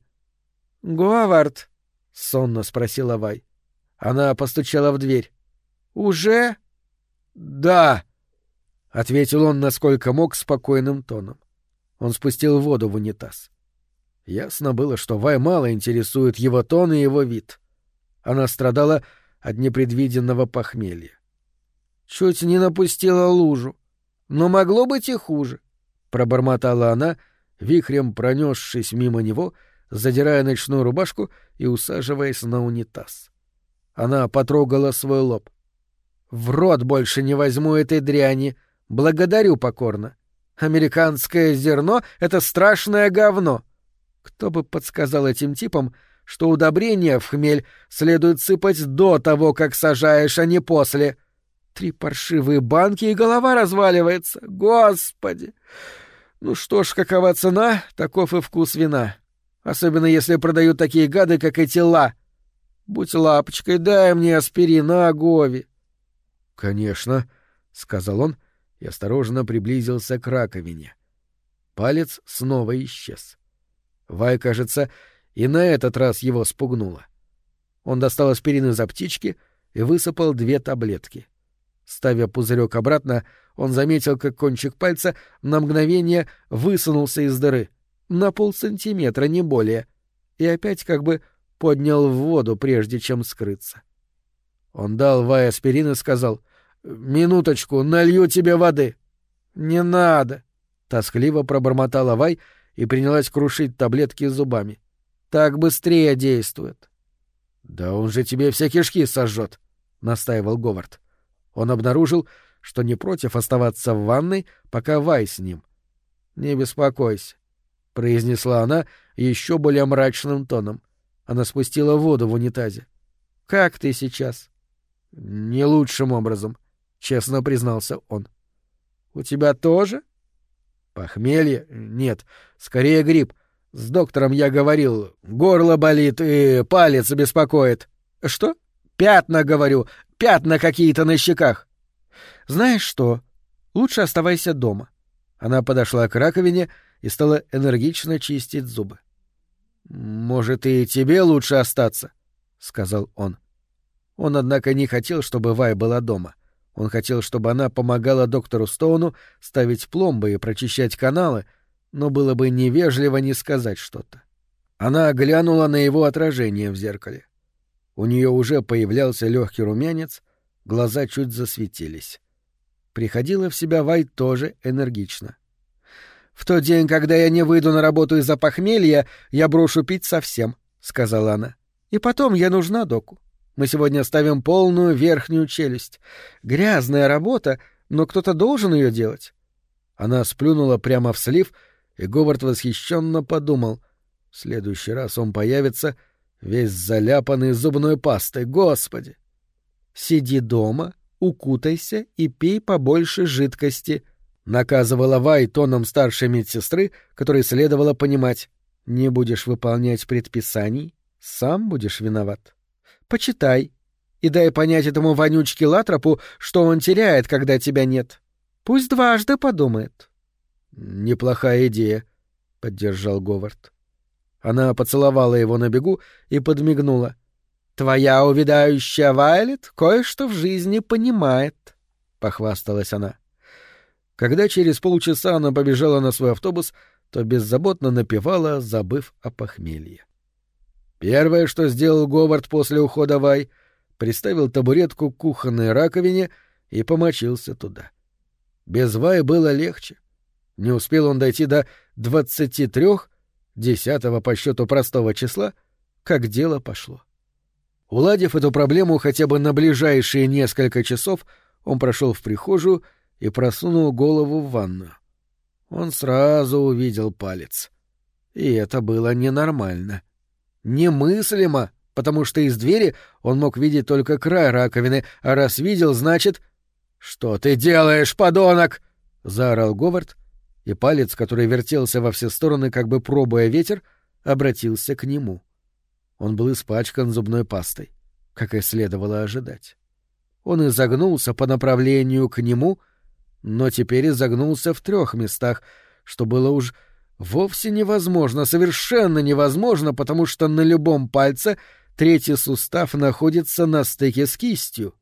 «Говард?» — сонно спросила Вай. Она постучала в дверь. «Уже?» «Да», — ответил он, насколько мог, спокойным тоном. Он спустил воду в унитаз. Ясно было, что Вай мало интересует его тон и его вид. Она страдала от непредвиденного похмелья. «Чуть не напустила лужу. Но могло быть и хуже», — пробормотала она, вихрем пронесшись мимо него, задирая ночную рубашку и усаживаясь на унитаз. Она потрогала свой лоб. «В рот больше не возьму этой дряни. Благодарю покорно. Американское зерно — это страшное говно. Кто бы подсказал этим типам, что удобрения в хмель следует сыпать до того, как сажаешь, а не после. Три паршивые банки, и голова разваливается. Господи! Ну что ж, какова цена, таков и вкус вина. Особенно если продают такие гады, как эти ла. Будь лапочкой, дай мне аспирин, Агови. — Конечно, — сказал он, и осторожно приблизился к раковине. Палец снова исчез. Вай, кажется, и на этот раз его спугнуло. Он достал аспирин из аптечки и высыпал две таблетки. Ставя пузырек обратно, он заметил, как кончик пальца на мгновение высунулся из дыры, на полсантиметра, не более, и опять как бы поднял в воду, прежде чем скрыться. Он дал Вай аспирин и сказал — «Минуточку, налью тебе воды». «Не надо», — тоскливо пробормотала Вай и принялась крушить таблетки зубами. «Так быстрее действует». «Да он же тебе все кишки сожжет», — настаивал Говард. Он обнаружил, что не против оставаться в ванной, пока Вай с ним. «Не беспокойся», — произнесла она еще более мрачным тоном. Она спустила воду в унитазе. «Как ты сейчас?» «Не лучшим образом честно признался он. У тебя тоже? Похмелье? Нет, скорее грипп. С доктором я говорил, горло болит и палец беспокоит. Что? Пятна, говорю, пятна какие-то на щеках. Знаешь что? Лучше оставайся дома. Она подошла к раковине и стала энергично чистить зубы. Может, и тебе лучше остаться, сказал он. Он, однако, не хотел, чтобы Вай была дома. Он хотел, чтобы она помогала доктору Стоуну ставить пломбы и прочищать каналы, но было бы невежливо не сказать что-то. Она глянула на его отражение в зеркале. У нее уже появлялся легкий румянец, глаза чуть засветились. Приходила в себя Вай тоже энергично. «В тот день, когда я не выйду на работу из-за похмелья, я брошу пить совсем», — сказала она. «И потом я нужна доку. Мы сегодня ставим полную верхнюю челюсть. Грязная работа, но кто-то должен ее делать. Она сплюнула прямо в слив, и Говард восхищенно подумал. В следующий раз он появится, весь заляпанный зубной пастой, господи! Сиди дома, укутайся и пей побольше жидкости, — наказывала Вай тоном старшей медсестры, которой следовало понимать. Не будешь выполнять предписаний, сам будешь виноват. Почитай и дай понять этому вонючке Латропу, что он теряет, когда тебя нет. Пусть дважды подумает. — Неплохая идея, — поддержал Говард. Она поцеловала его на бегу и подмигнула. — Твоя увядающая Вайлет кое-что в жизни понимает, — похвасталась она. Когда через полчаса она побежала на свой автобус, то беззаботно напевала, забыв о похмелье. Первое, что сделал Говард после ухода Вай, приставил табуретку к кухонной раковине и помочился туда. Без Вай было легче. Не успел он дойти до двадцати трех, десятого по счету простого числа, как дело пошло. Уладив эту проблему хотя бы на ближайшие несколько часов, он прошел в прихожую и просунул голову в ванную. Он сразу увидел палец. И это было ненормально. Немыслимо, потому что из двери он мог видеть только край раковины, а раз видел, значит... «Что ты делаешь, подонок?» — заорал Говард, и палец, который вертелся во все стороны, как бы пробуя ветер, обратился к нему. Он был испачкан зубной пастой, как и следовало ожидать. Он изогнулся по направлению к нему, но теперь изогнулся в трех местах, что было уж вовсе невозможно, совершенно невозможно, потому что на любом пальце третий сустав находится на стыке с кистью.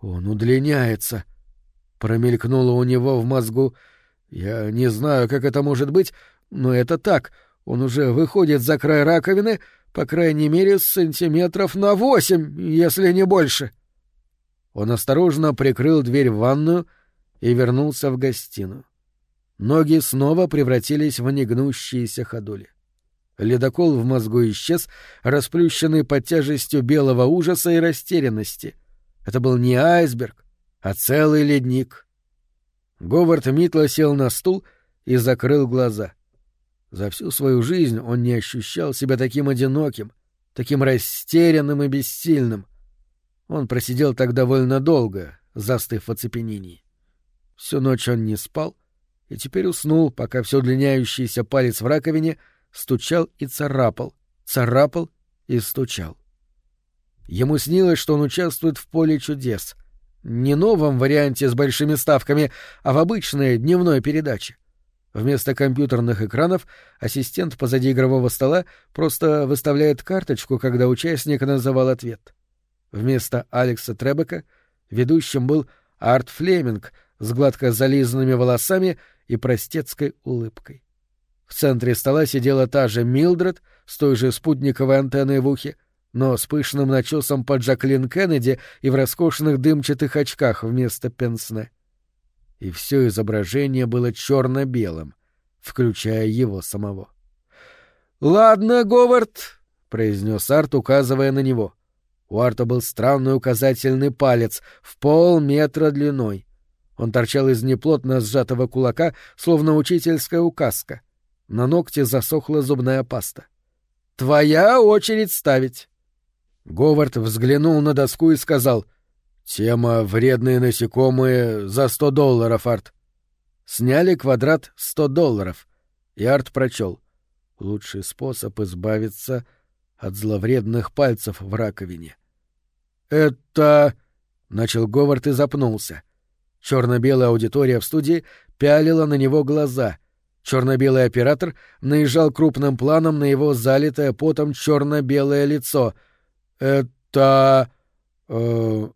«Он удлиняется», — промелькнуло у него в мозгу, — я не знаю, как это может быть, но это так. Он уже выходит за край раковины, по крайней мере, сантиметров на восемь, если не больше. Он осторожно прикрыл дверь в ванную и вернулся в гостиную. Ноги снова превратились в негнущиеся ходули. Ледокол в мозгу исчез, расплющенный под тяжестью белого ужаса и растерянности. Это был не айсберг, а целый ледник — Говард Митла сел на стул и закрыл глаза. За всю свою жизнь он не ощущал себя таким одиноким, таким растерянным и бессильным. Он просидел так довольно долго, застыв в оцепенении. Всю ночь он не спал и теперь уснул, пока все удлиняющийся палец в раковине стучал и царапал, царапал и стучал. Ему снилось, что он участвует в поле чудес — не новом варианте с большими ставками, а в обычной дневной передаче. Вместо компьютерных экранов ассистент позади игрового стола просто выставляет карточку, когда участник называл ответ. Вместо Алекса Требека ведущим был Арт Флеминг с гладко зализанными волосами и простецкой улыбкой. В центре стола сидела та же Милдред с той же спутниковой антенной в ухе, но с пышным начесом под Жаклин Кеннеди и в роскошных дымчатых очках вместо пенсне. И все изображение было черно-белым, включая его самого. «Ладно, Говард», — произнес Арт, указывая на него. У Арта был странный указательный палец в полметра длиной. Он торчал из неплотно сжатого кулака, словно учительская указка. На ногте засохла зубная паста. «Твоя очередь ставить». Говард взглянул на доску и сказал «Тема «Вредные насекомые» за сто долларов, Арт». Сняли квадрат сто долларов, и Арт прочел «Лучший способ избавиться от зловредных пальцев в раковине». «Это...» — начал Говард и запнулся. Черно-белая аудитория в студии пялила на него глаза. Черно-белый оператор наезжал крупным планом на его залитое потом черно-белое лицо — «Это... Э,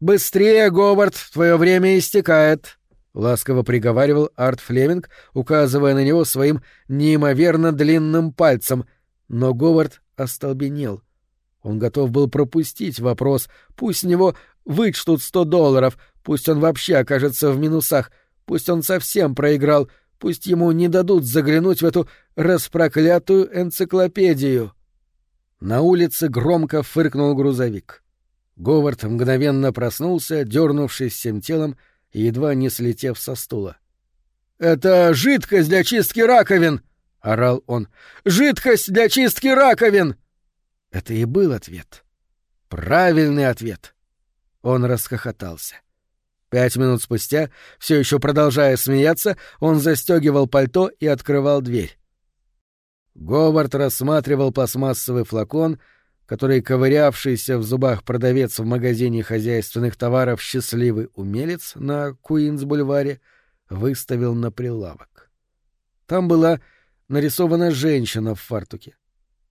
быстрее, Говард, твое время истекает», — ласково приговаривал Арт Флеминг, указывая на него своим неимоверно длинным пальцем, но Говард остолбенел. Он готов был пропустить вопрос, пусть с него вычтут сто долларов, пусть он вообще окажется в минусах, пусть он совсем проиграл, пусть ему не дадут заглянуть в эту распроклятую энциклопедию. На улице громко фыркнул грузовик. Говард мгновенно проснулся, дернувшись всем телом и едва не слетев со стула. «Это жидкость для чистки раковин!» — орал он. «Жидкость для чистки раковин!» Это и был ответ. Правильный ответ. Он расхохотался. Пять минут спустя, все еще продолжая смеяться, он застегивал пальто и открывал дверь. Говард рассматривал пластмассовый флакон, который ковырявшийся в зубах продавец в магазине хозяйственных товаров «Счастливый умелец» на Куинс-бульваре выставил на прилавок. Там была нарисована женщина в фартуке.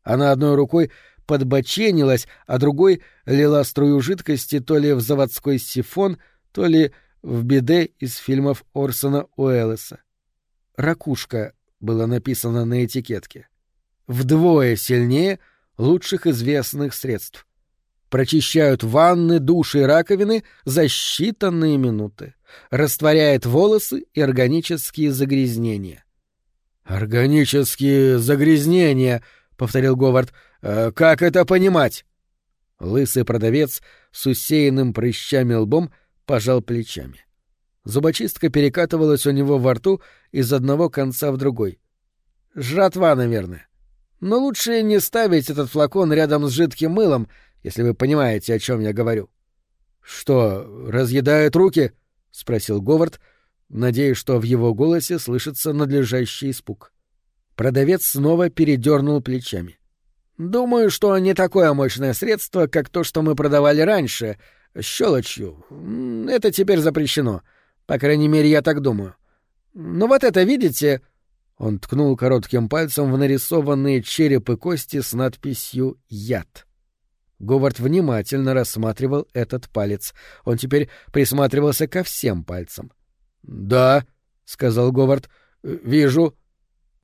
Она одной рукой подбоченилась, а другой лила струю жидкости то ли в заводской сифон, то ли в беде из фильмов Орсона Уэллеса. «Ракушка» было написано на этикетке. Вдвое сильнее лучших известных средств. Прочищают ванны, души и раковины за считанные минуты. Растворяет волосы и органические загрязнения. «Органические загрязнения», — повторил Говард. «Э, «Как это понимать?» Лысый продавец с усеянным прыщами лбом пожал плечами. Зубочистка перекатывалась у него во рту из одного конца в другой. «Жратва, наверное. Но лучше не ставить этот флакон рядом с жидким мылом, если вы понимаете, о чем я говорю». «Что, разъедает руки?» — спросил Говард, надеясь, что в его голосе слышится надлежащий испуг. Продавец снова передернул плечами. «Думаю, что не такое мощное средство, как то, что мы продавали раньше, щелочью. Это теперь запрещено. По крайней мере, я так думаю. Но вот это, видите...» Он ткнул коротким пальцем в нарисованные череп и кости с надписью «Яд». Говард внимательно рассматривал этот палец. Он теперь присматривался ко всем пальцам. «Да», — сказал Говард, — «вижу».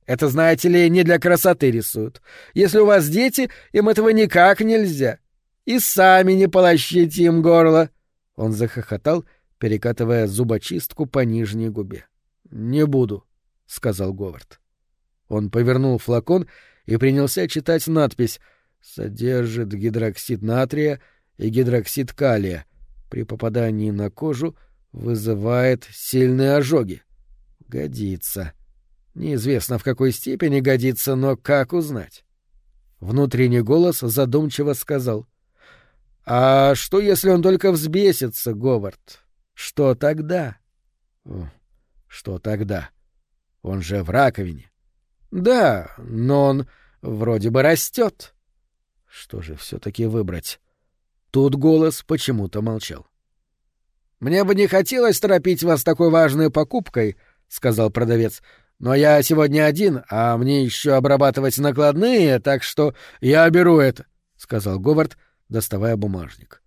«Это, знаете ли, не для красоты рисуют. Если у вас дети, им этого никак нельзя. И сами не полощите им горло». Он захохотал, перекатывая зубочистку по нижней губе. «Не буду», — сказал Говард. Он повернул флакон и принялся читать надпись «Содержит гидроксид натрия и гидроксид калия. При попадании на кожу вызывает сильные ожоги. Годится. Неизвестно, в какой степени годится, но как узнать? Внутренний голос задумчиво сказал. «А что, если он только взбесится, Говард? Что тогда?» «Что тогда? Он же в раковине». «Да, но он вроде бы растет». «Что же все-таки выбрать?» Тут голос почему-то молчал. «Мне бы не хотелось торопить вас такой важной покупкой», — сказал продавец. «Но я сегодня один, а мне еще обрабатывать накладные, так что я беру это», — сказал Говард, доставая бумажник.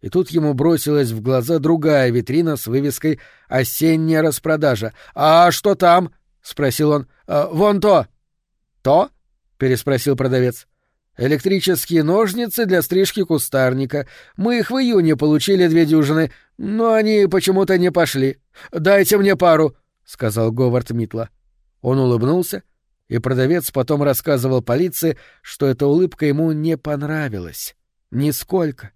И тут ему бросилась в глаза другая витрина с вывеской «Осенняя распродажа». «А что там?» — спросил он. «А, «Вон то». «То?» — переспросил продавец. Электрические ножницы для стрижки кустарника. Мы их в июне получили две дюжины, но они почему-то не пошли. Дайте мне пару, сказал Говард Митла. Он улыбнулся, и продавец потом рассказывал полиции, что эта улыбка ему не понравилась. Нисколько.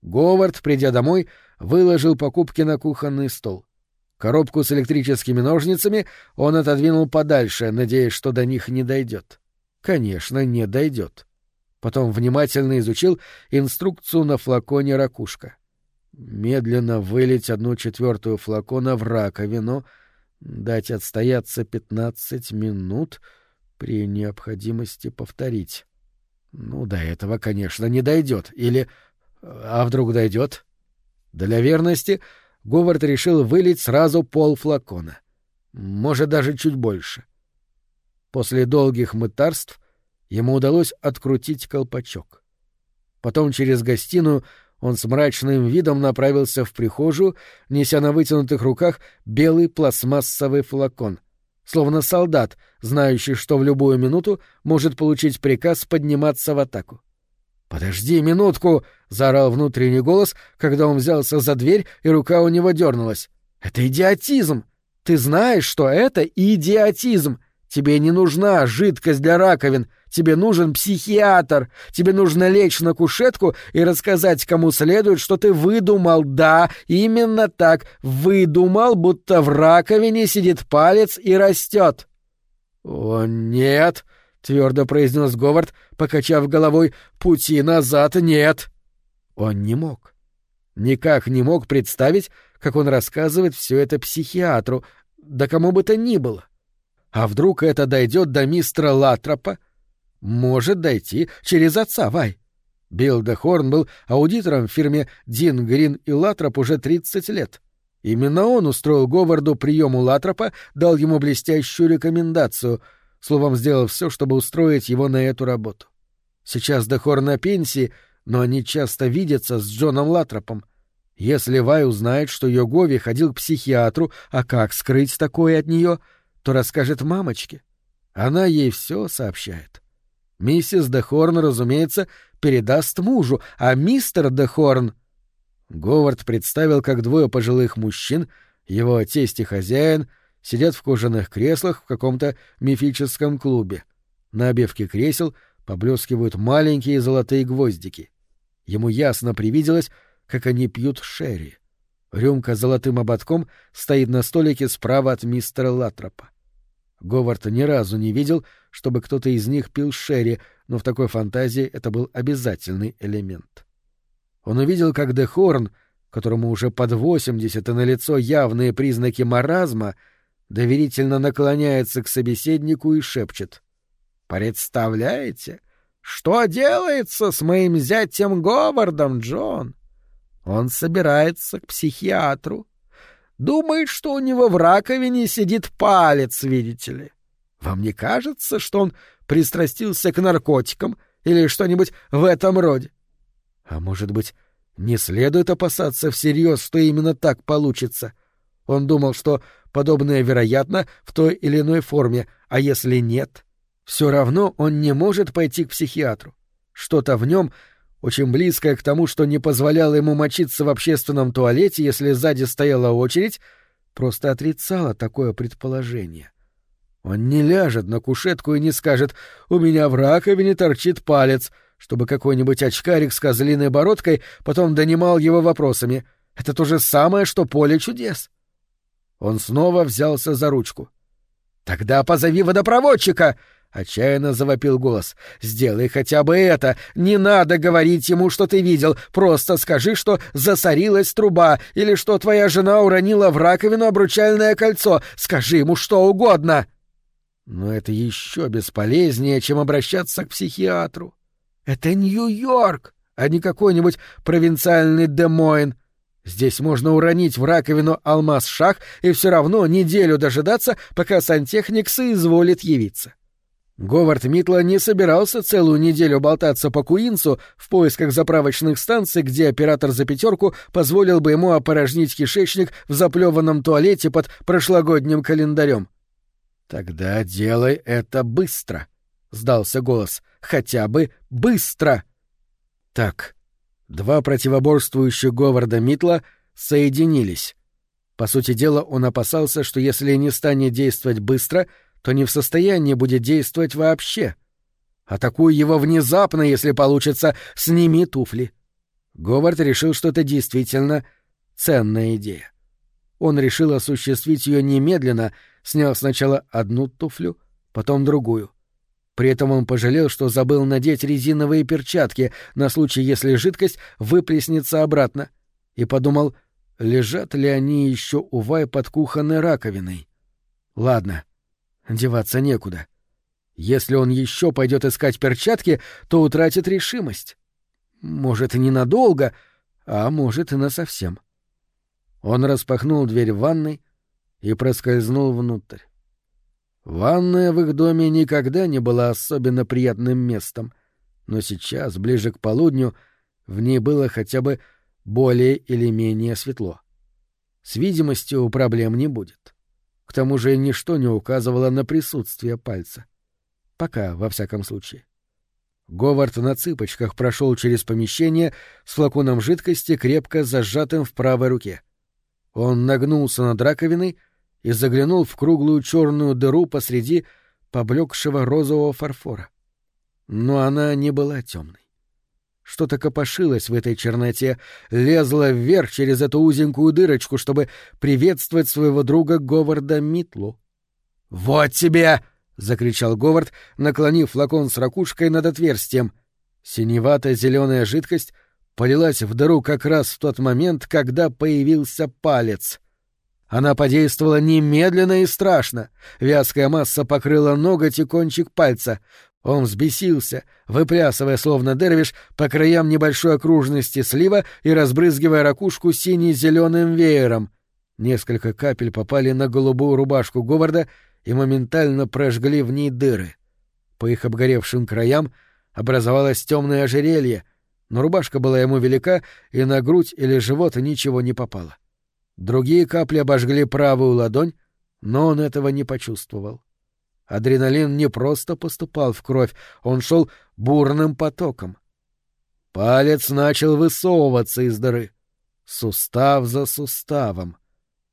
Говард, придя домой, выложил покупки на кухонный стол. Коробку с электрическими ножницами он отодвинул подальше, надеясь, что до них не дойдет конечно, не дойдет. Потом внимательно изучил инструкцию на флаконе ракушка. Медленно вылить одну четвертую флакона в раковину, дать отстояться пятнадцать минут, при необходимости повторить. Ну, до этого, конечно, не дойдет. Или... А вдруг дойдет? Для верности Говард решил вылить сразу пол флакона. Может, даже чуть больше. — После долгих мытарств ему удалось открутить колпачок. Потом через гостиную он с мрачным видом направился в прихожую, неся на вытянутых руках белый пластмассовый флакон, словно солдат, знающий, что в любую минуту может получить приказ подниматься в атаку. «Подожди минутку!» — заорал внутренний голос, когда он взялся за дверь, и рука у него дернулась. «Это идиотизм! Ты знаешь, что это идиотизм! Тебе не нужна жидкость для раковин, тебе нужен психиатр, тебе нужно лечь на кушетку и рассказать кому следует, что ты выдумал, да, именно так, выдумал, будто в раковине сидит палец и растет. О, нет, твердо произнес Говард, покачав головой, пути назад нет. Он не мог. Никак не мог представить, как он рассказывает все это психиатру, да кому бы то ни было. А вдруг это дойдет до мистера Латропа? Может дойти через отца, Вай. Билл де Хорн был аудитором в фирме Дин Грин и Латроп уже 30 лет. Именно он устроил Говарду прием у Латропа, дал ему блестящую рекомендацию, словом, сделал все, чтобы устроить его на эту работу. Сейчас де Хорн на пенсии, но они часто видятся с Джоном Латропом. Если Вай узнает, что Йогови ходил к психиатру, а как скрыть такое от нее, то расскажет мамочке. Она ей все сообщает. Миссис Дехорн, разумеется, передаст мужу, а мистер Дехорн... Говард представил, как двое пожилых мужчин, его тесть и хозяин, сидят в кожаных креслах в каком-то мифическом клубе. На обивке кресел поблескивают маленькие золотые гвоздики. Ему ясно привиделось, как они пьют шерри. Рюмка с золотым ободком стоит на столике справа от мистера Латропа. Говард ни разу не видел, чтобы кто-то из них пил шерри, но в такой фантазии это был обязательный элемент. Он увидел, как Дехорн, которому уже под восемьдесят и на лицо явные признаки маразма, доверительно наклоняется к собеседнику и шепчет. «Представляете, что делается с моим зятем Говардом, Джон? Он собирается к психиатру. Думает, что у него в раковине сидит палец, видите ли. Вам не кажется, что он пристрастился к наркотикам или что-нибудь в этом роде? А может быть, не следует опасаться всерьез, что именно так получится? Он думал, что подобное вероятно в той или иной форме, а если нет, все равно он не может пойти к психиатру. Что-то в нем очень близкое к тому, что не позволяло ему мочиться в общественном туалете, если сзади стояла очередь, просто отрицало такое предположение. Он не ляжет на кушетку и не скажет «У меня в раковине торчит палец», чтобы какой-нибудь очкарик с козлиной бородкой потом донимал его вопросами. Это то же самое, что поле чудес. Он снова взялся за ручку. «Тогда позови водопроводчика!» — отчаянно завопил голос. «Сделай хотя бы это! Не надо говорить ему, что ты видел! Просто скажи, что засорилась труба, или что твоя жена уронила в раковину обручальное кольцо! Скажи ему что угодно!» Но это еще бесполезнее, чем обращаться к психиатру. Это Нью-Йорк, а не какой-нибудь провинциальный Демойн. Здесь можно уронить в раковину алмаз-шах и все равно неделю дожидаться, пока сантехник соизволит явиться. Говард Митла не собирался целую неделю болтаться по Куинсу в поисках заправочных станций, где оператор за пятерку позволил бы ему опорожнить кишечник в заплеванном туалете под прошлогодним календарем. «Тогда делай это быстро», — сдался голос. «Хотя бы быстро!» Так, два противоборствующих Говарда Митла соединились. По сути дела, он опасался, что если не станет действовать быстро — то не в состоянии будет действовать вообще. Атакуй его внезапно, если получится, сними туфли. Говард решил, что это действительно ценная идея. Он решил осуществить ее немедленно, снял сначала одну туфлю, потом другую. При этом он пожалел, что забыл надеть резиновые перчатки на случай, если жидкость выплеснется обратно, и подумал, лежат ли они еще у Вай под кухонной раковиной. Ладно, Деваться некуда. Если он еще пойдет искать перчатки, то утратит решимость. Может, и ненадолго, а может, и насовсем. Он распахнул дверь в ванной и проскользнул внутрь. Ванная в их доме никогда не была особенно приятным местом, но сейчас, ближе к полудню, в ней было хотя бы более или менее светло. С видимостью проблем не будет. К тому же ничто не указывало на присутствие пальца. Пока, во всяком случае. Говард на цыпочках прошел через помещение с флаконом жидкости, крепко зажатым в правой руке. Он нагнулся над раковиной и заглянул в круглую черную дыру посреди поблекшего розового фарфора. Но она не была темной. Что-то копошилось в этой черноте, лезло вверх через эту узенькую дырочку, чтобы приветствовать своего друга Говарда Митлу. «Вот тебе!» — закричал Говард, наклонив флакон с ракушкой над отверстием. Синевато-зеленая жидкость полилась в дыру как раз в тот момент, когда появился палец. Она подействовала немедленно и страшно. Вязкая масса покрыла ноготь и кончик пальца. Он взбесился, выплясывая, словно дервиш, по краям небольшой окружности слива и разбрызгивая ракушку сине-зеленым веером. Несколько капель попали на голубую рубашку Говарда и моментально прожгли в ней дыры. По их обгоревшим краям образовалось темное ожерелье, но рубашка была ему велика, и на грудь или живот ничего не попало. Другие капли обожгли правую ладонь, но он этого не почувствовал. Адреналин не просто поступал в кровь, он шел бурным потоком. Палец начал высовываться из дыры. Сустав за суставом.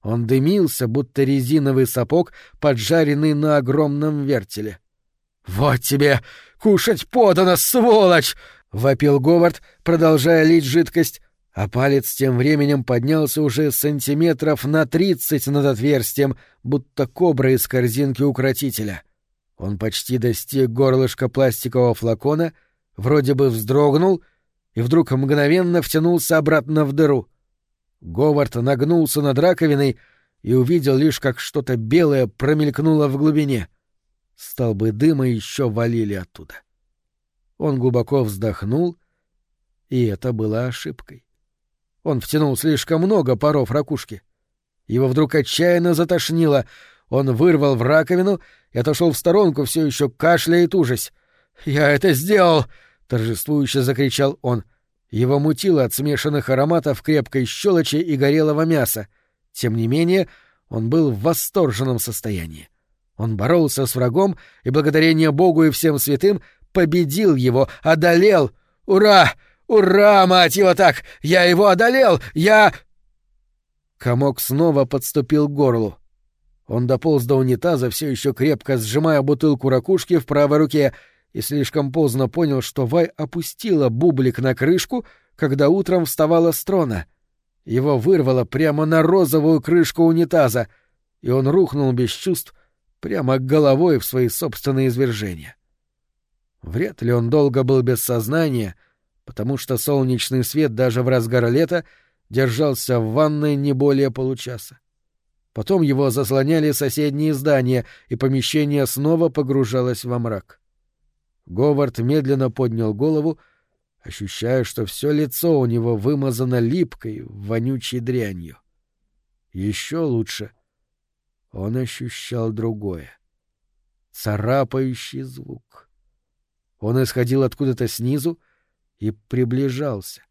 Он дымился, будто резиновый сапог, поджаренный на огромном вертеле. «Вот тебе! Кушать подано, сволочь!» — вопил Говард, продолжая лить жидкость, а палец тем временем поднялся уже сантиметров на тридцать над отверстием, будто кобра из корзинки укротителя. Он почти достиг горлышка пластикового флакона, вроде бы вздрогнул и вдруг мгновенно втянулся обратно в дыру. Говард нагнулся над раковиной и увидел лишь, как что-то белое промелькнуло в глубине. Столбы дыма еще валили оттуда. Он глубоко вздохнул, и это было ошибкой. Он втянул слишком много паров ракушки. Его вдруг отчаянно затошнило. Он вырвал в раковину и отошел в сторонку, все еще кашляя и ужас. «Я это сделал!» — торжествующе закричал он. Его мутило от смешанных ароматов крепкой щелочи и горелого мяса. Тем не менее, он был в восторженном состоянии. Он боролся с врагом и, благодарение Богу и всем святым, победил его, одолел. «Ура! «Ура, мать его так! Я его одолел! Я...» Комок снова подступил к горлу. Он дополз до унитаза, все еще крепко сжимая бутылку ракушки в правой руке, и слишком поздно понял, что Вай опустила бублик на крышку, когда утром вставала с трона. Его вырвало прямо на розовую крышку унитаза, и он рухнул без чувств прямо головой в свои собственные извержения. Вряд ли он долго был без сознания — потому что солнечный свет даже в разгар лета держался в ванной не более получаса. Потом его заслоняли соседние здания, и помещение снова погружалось во мрак. Говард медленно поднял голову, ощущая, что все лицо у него вымазано липкой, вонючей дрянью. Еще лучше он ощущал другое — царапающий звук. Он исходил откуда-то снизу, и приближался.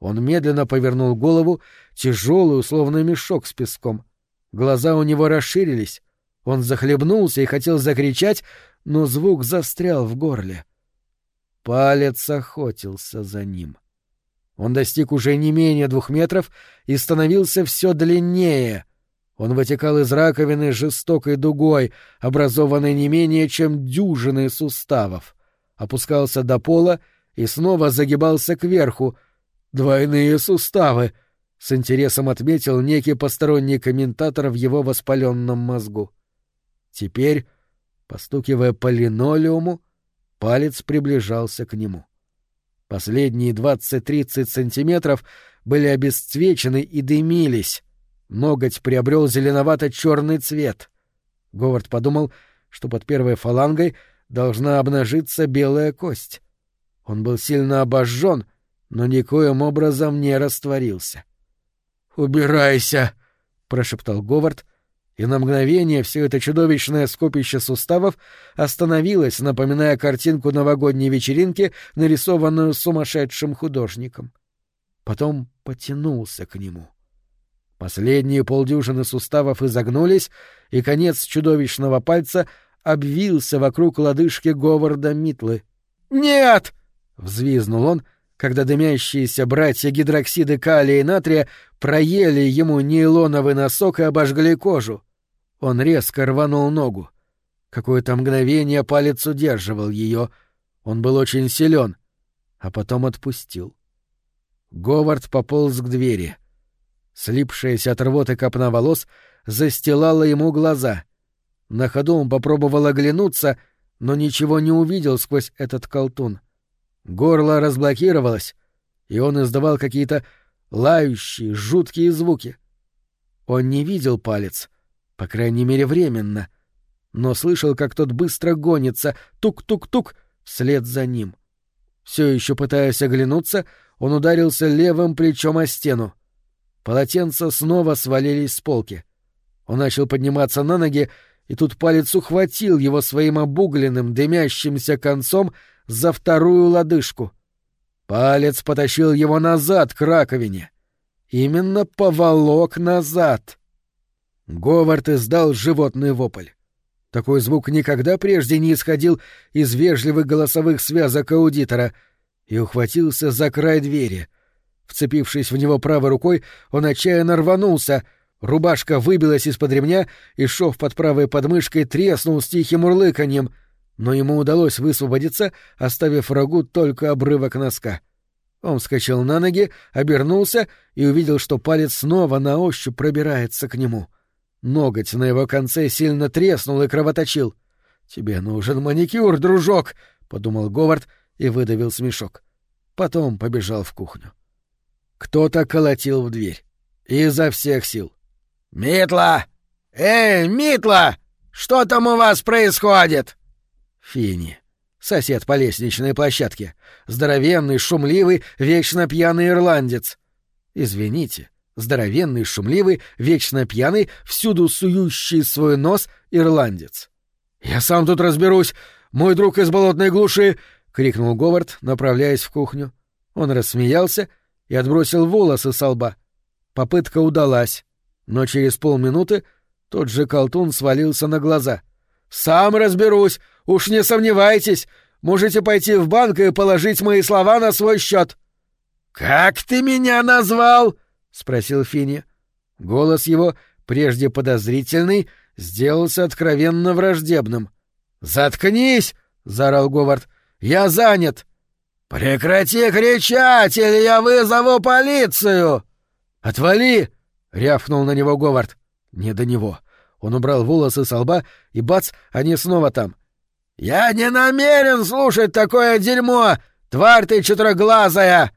Он медленно повернул голову, тяжелую, словно мешок с песком. Глаза у него расширились. Он захлебнулся и хотел закричать, но звук застрял в горле. Палец охотился за ним. Он достиг уже не менее двух метров и становился все длиннее. Он вытекал из раковины жестокой дугой, образованной не менее чем дюжиной суставов. Опускался до пола и снова загибался кверху. «Двойные суставы!» — с интересом отметил некий посторонний комментатор в его воспаленном мозгу. Теперь, постукивая по линолеуму, палец приближался к нему. Последние двадцать-тридцать сантиметров были обесцвечены и дымились. Ноготь приобрел зеленовато-черный цвет. Говард подумал, что под первой фалангой должна обнажиться белая кость. Он был сильно обожжен, но никоим образом не растворился. «Убирайся!» — прошептал Говард, и на мгновение все это чудовищное скопище суставов остановилось, напоминая картинку новогодней вечеринки, нарисованную сумасшедшим художником. Потом потянулся к нему. Последние полдюжины суставов изогнулись, и конец чудовищного пальца обвился вокруг лодыжки Говарда Митлы. «Нет!» Взвизнул он, когда дымящиеся братья гидроксиды калия и натрия проели ему нейлоновый носок и обожгли кожу. Он резко рванул ногу. Какое-то мгновение палец удерживал ее. Он был очень силен, а потом отпустил. Говард пополз к двери. Слипшаяся от рвоты копна волос застилала ему глаза. На ходу он попробовал оглянуться, но ничего не увидел сквозь этот колтун. Горло разблокировалось, и он издавал какие-то лающие, жуткие звуки. Он не видел палец, по крайней мере, временно, но слышал, как тот быстро гонится, тук-тук-тук, вслед за ним. Все еще пытаясь оглянуться, он ударился левым плечом о стену. Полотенца снова свалились с полки. Он начал подниматься на ноги, и тут палец ухватил его своим обугленным, дымящимся концом за вторую лодыжку. Палец потащил его назад к раковине. Именно поволок назад. Говард издал животный вопль. Такой звук никогда прежде не исходил из вежливых голосовых связок аудитора и ухватился за край двери. Вцепившись в него правой рукой, он отчаянно рванулся. Рубашка выбилась из-под ремня, и шов под правой подмышкой треснул с тихим урлыканьем — но ему удалось высвободиться, оставив врагу только обрывок носка. Он вскочил на ноги, обернулся и увидел, что палец снова на ощупь пробирается к нему. Ноготь на его конце сильно треснул и кровоточил. «Тебе нужен маникюр, дружок!» — подумал Говард и выдавил смешок. Потом побежал в кухню. Кто-то колотил в дверь. Изо всех сил. «Митла! Эй, Митла! Что там у вас происходит?» Фини. Сосед по лестничной площадке. Здоровенный, шумливый, вечно пьяный ирландец. Извините, здоровенный, шумливый, вечно пьяный, всюду сующий свой нос ирландец. «Я сам тут разберусь! Мой друг из болотной глуши!» — крикнул Говард, направляясь в кухню. Он рассмеялся и отбросил волосы со лба. Попытка удалась, но через полминуты тот же колтун свалился на глаза. «Сам разберусь! Уж не сомневайтесь, можете пойти в банк и положить мои слова на свой счет. Как ты меня назвал? спросил Фини. Голос его, прежде подозрительный, сделался откровенно враждебным. Заткнись! заорал Говард. Я занят. Прекрати кричать, или я вызову полицию! Отвали! рявкнул на него Говард. Не до него. Он убрал волосы со лба, и бац, они снова там. «Я не намерен слушать такое дерьмо! Тварь ты четырехглазая!»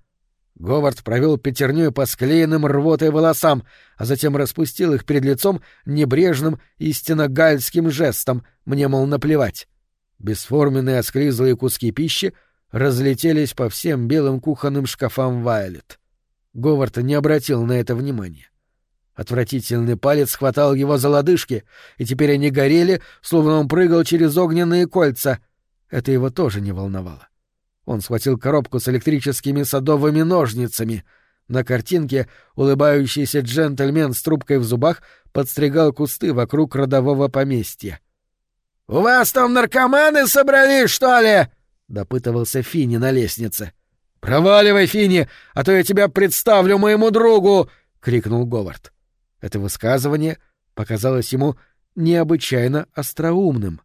Говард провел пятерню по склеенным рвотой волосам, а затем распустил их перед лицом небрежным истинно гальским жестом, мне, мол, наплевать. Бесформенные осклизлые куски пищи разлетелись по всем белым кухонным шкафам Вайлет. Говард не обратил на это внимания. Отвратительный палец хватал его за лодыжки, и теперь они горели, словно он прыгал через огненные кольца. Это его тоже не волновало. Он схватил коробку с электрическими садовыми ножницами. На картинке улыбающийся джентльмен с трубкой в зубах подстригал кусты вокруг родового поместья. «У вас там наркоманы собрались, что ли?» — допытывался Фини на лестнице. «Проваливай, Фини, а то я тебя представлю моему другу!» — крикнул Говард. Это высказывание показалось ему необычайно остроумным.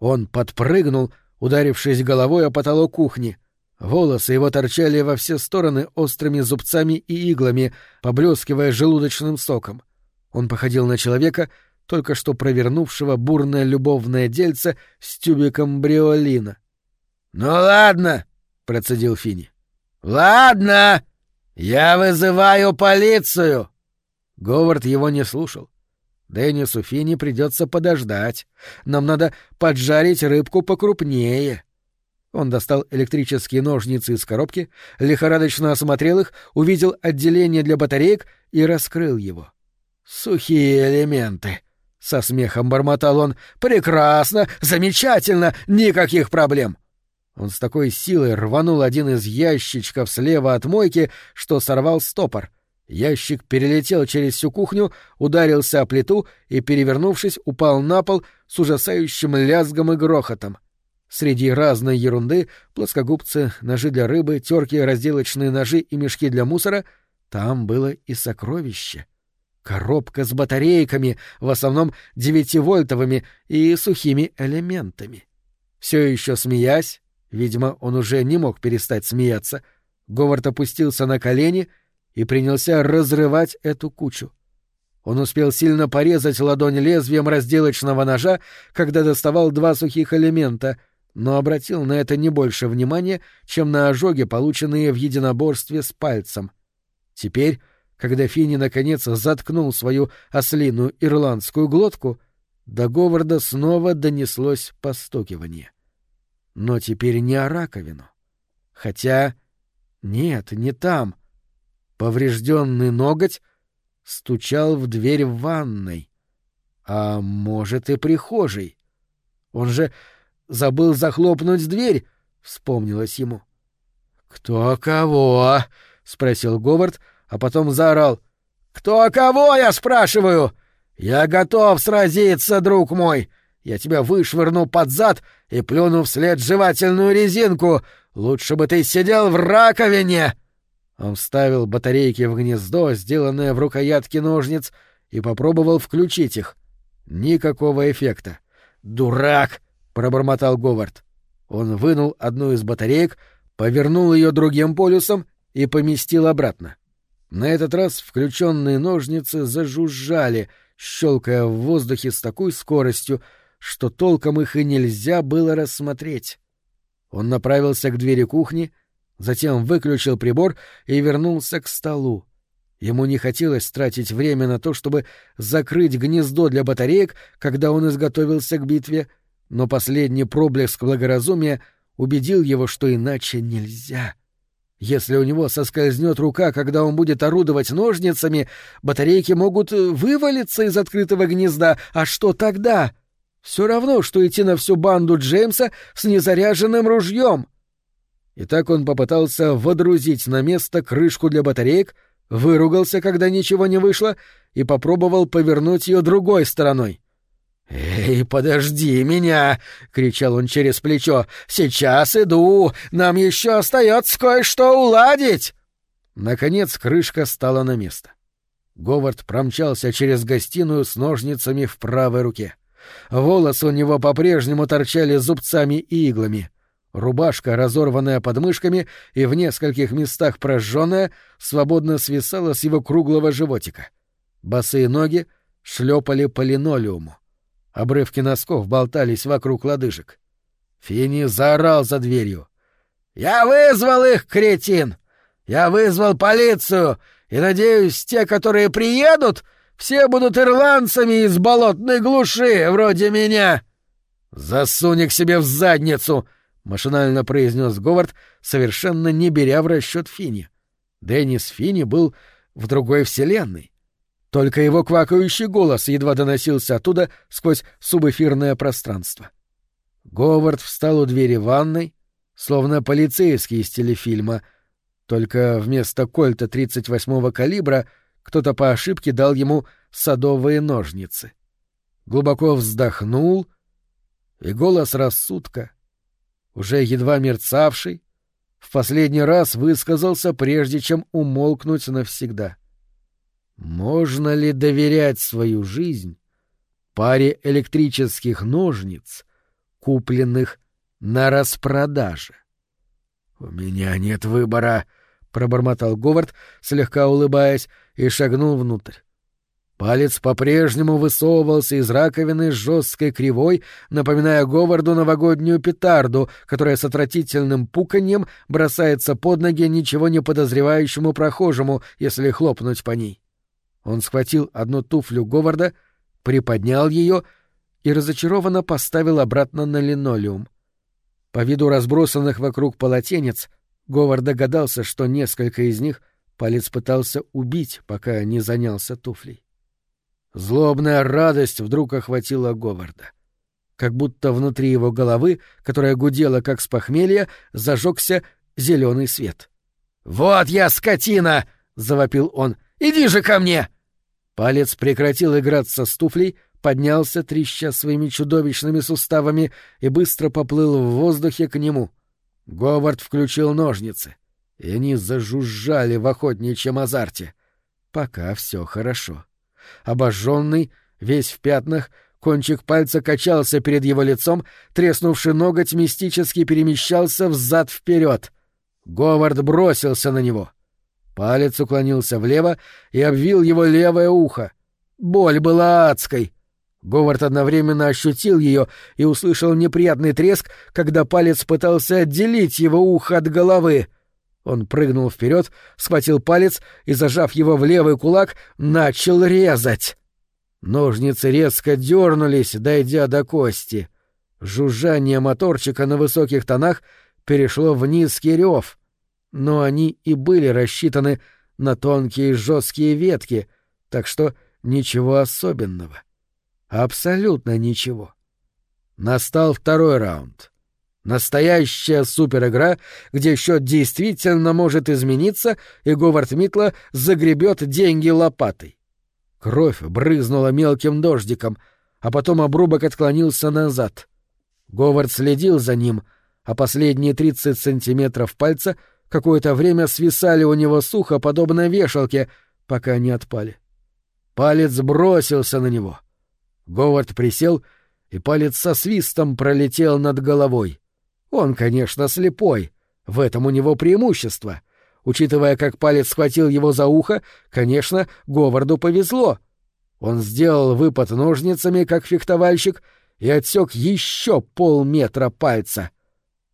Он подпрыгнул, ударившись головой о потолок кухни. Волосы его торчали во все стороны острыми зубцами и иглами, поблескивая желудочным соком. Он походил на человека, только что провернувшего бурное любовное дельце с тюбиком бриолина. «Ну ладно», — процедил Фини. «Ладно, я вызываю полицию!» Говард его не слушал. Деннису Фини придется подождать. Нам надо поджарить рыбку покрупнее. Он достал электрические ножницы из коробки, лихорадочно осмотрел их, увидел отделение для батареек и раскрыл его. «Сухие элементы!» — со смехом бормотал он. «Прекрасно! Замечательно! Никаких проблем!» Он с такой силой рванул один из ящичков слева от мойки, что сорвал стопор — Ящик перелетел через всю кухню, ударился о плиту и, перевернувшись, упал на пол с ужасающим лязгом и грохотом. Среди разной ерунды — плоскогубцы, ножи для рыбы, терки, разделочные ножи и мешки для мусора — там было и сокровище. Коробка с батарейками, в основном девятивольтовыми и сухими элементами. Все еще смеясь, видимо, он уже не мог перестать смеяться, Говард опустился на колени — и принялся разрывать эту кучу. Он успел сильно порезать ладонь лезвием разделочного ножа, когда доставал два сухих элемента, но обратил на это не больше внимания, чем на ожоги, полученные в единоборстве с пальцем. Теперь, когда Финни наконец заткнул свою ослиную ирландскую глотку, до Говарда снова донеслось постукивание. Но теперь не о раковину. Хотя... Нет, не там. Поврежденный ноготь стучал в дверь в ванной. А может, и прихожей. Он же забыл захлопнуть дверь, вспомнилось ему. «Кто кого?» — спросил Говард, а потом заорал. «Кто кого, я спрашиваю? Я готов сразиться, друг мой. Я тебя вышвырну под зад и плюну вслед жевательную резинку. Лучше бы ты сидел в раковине!» Он вставил батарейки в гнездо, сделанное в рукоятке ножниц, и попробовал включить их. Никакого эффекта. «Дурак!» — пробормотал Говард. Он вынул одну из батареек, повернул ее другим полюсом и поместил обратно. На этот раз включенные ножницы зажужжали, щелкая в воздухе с такой скоростью, что толком их и нельзя было рассмотреть. Он направился к двери кухни, затем выключил прибор и вернулся к столу. Ему не хотелось тратить время на то, чтобы закрыть гнездо для батареек, когда он изготовился к битве, но последний проблеск благоразумия убедил его, что иначе нельзя. Если у него соскользнет рука, когда он будет орудовать ножницами, батарейки могут вывалиться из открытого гнезда, а что тогда? Все равно, что идти на всю банду Джеймса с незаряженным ружьем. И так он попытался водрузить на место крышку для батареек, выругался, когда ничего не вышло, и попробовал повернуть ее другой стороной. «Эй, подожди меня!» — кричал он через плечо. «Сейчас иду! Нам еще остается кое-что уладить!» Наконец крышка стала на место. Говард промчался через гостиную с ножницами в правой руке. Волосы у него по-прежнему торчали зубцами и иглами. Рубашка, разорванная подмышками и в нескольких местах прожженная, свободно свисала с его круглого животика. Босые ноги шлепали по линолеуму. Обрывки носков болтались вокруг лодыжек. Фини заорал за дверью. «Я вызвал их, кретин! Я вызвал полицию, и, надеюсь, те, которые приедут, все будут ирландцами из болотной глуши, вроде меня!» «Засунь их себе в задницу!» Машинально произнес Говард, совершенно не беря в расчет Фини. Деннис Фини был в другой вселенной. Только его квакающий голос едва доносился оттуда сквозь субэфирное пространство. Говард встал у двери ванной, словно полицейский из телефильма, только вместо кольта 38-го калибра кто-то по ошибке дал ему садовые ножницы. Глубоко вздохнул, и голос рассудка — уже едва мерцавший, в последний раз высказался, прежде чем умолкнуть навсегда. Можно ли доверять свою жизнь паре электрических ножниц, купленных на распродаже? — У меня нет выбора, — пробормотал Говард, слегка улыбаясь, и шагнул внутрь. Палец по-прежнему высовывался из раковины с жесткой кривой, напоминая Говарду новогоднюю петарду, которая с отвратительным пуканьем бросается под ноги ничего не подозревающему прохожему, если хлопнуть по ней. Он схватил одну туфлю Говарда, приподнял ее и разочарованно поставил обратно на линолеум. По виду разбросанных вокруг полотенец, Говард догадался, что несколько из них палец пытался убить, пока не занялся туфлей. Злобная радость вдруг охватила Говарда. Как будто внутри его головы, которая гудела как с похмелья, зажегся зеленый свет. «Вот я, скотина!» — завопил он. «Иди же ко мне!» Палец прекратил играться с туфлей, поднялся, треща своими чудовищными суставами, и быстро поплыл в воздухе к нему. Говард включил ножницы, и они зажужжали в охотничьем азарте. Пока все хорошо. Обожженный, весь в пятнах, кончик пальца качался перед его лицом, треснувший ноготь мистически перемещался взад вперед. Говард бросился на него. Палец уклонился влево и обвил его левое ухо. Боль была адской. Говард одновременно ощутил ее и услышал неприятный треск, когда палец пытался отделить его ухо от головы. Он прыгнул вперед, схватил палец и, зажав его в левый кулак, начал резать. Ножницы резко дернулись, дойдя до кости. Жужжание моторчика на высоких тонах перешло в низкий рев. Но они и были рассчитаны на тонкие жесткие ветки, так что ничего особенного. Абсолютно ничего. Настал второй раунд. Настоящая суперигра, где счет действительно может измениться, и Говард Митла загребет деньги лопатой. Кровь брызнула мелким дождиком, а потом обрубок отклонился назад. Говард следил за ним, а последние тридцать сантиметров пальца какое-то время свисали у него сухо, подобно вешалке, пока не отпали. Палец бросился на него. Говард присел, и палец со свистом пролетел над головой. Он, конечно, слепой, в этом у него преимущество. Учитывая, как палец схватил его за ухо, конечно, Говарду повезло. Он сделал выпад ножницами, как фехтовальщик, и отсек еще полметра пальца.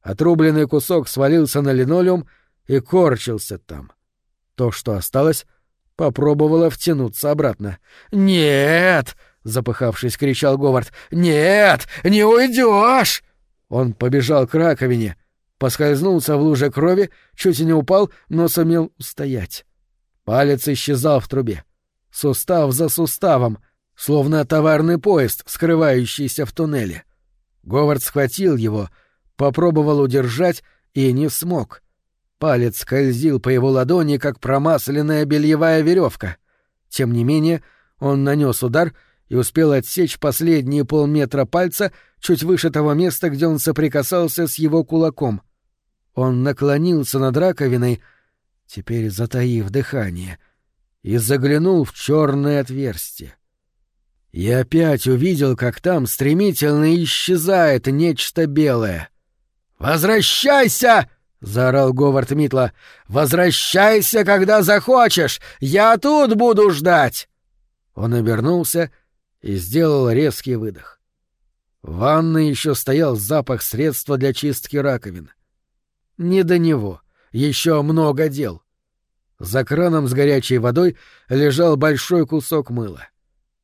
Отрубленный кусок свалился на линолеум и корчился там. То, что осталось, попробовало втянуться обратно. «Нет!» — запыхавшись, кричал Говард. «Нет! Не уйдешь!» Он побежал к раковине, поскользнулся в луже крови, чуть не упал, но сумел устоять. Палец исчезал в трубе. Сустав за суставом, словно товарный поезд, скрывающийся в туннеле. Говард схватил его, попробовал удержать и не смог. Палец скользил по его ладони, как промасленная бельевая веревка. Тем не менее, он нанес удар и успел отсечь последние полметра пальца чуть выше того места, где он соприкасался с его кулаком. Он наклонился над раковиной, теперь затаив дыхание, и заглянул в черное отверстие. И опять увидел, как там стремительно исчезает нечто белое. «Возвращайся!» — заорал Говард Митла. «Возвращайся, когда захочешь! Я тут буду ждать!» Он обернулся и сделал резкий выдох. В ванной еще стоял запах средства для чистки раковин. Не до него. Еще много дел. За краном с горячей водой лежал большой кусок мыла.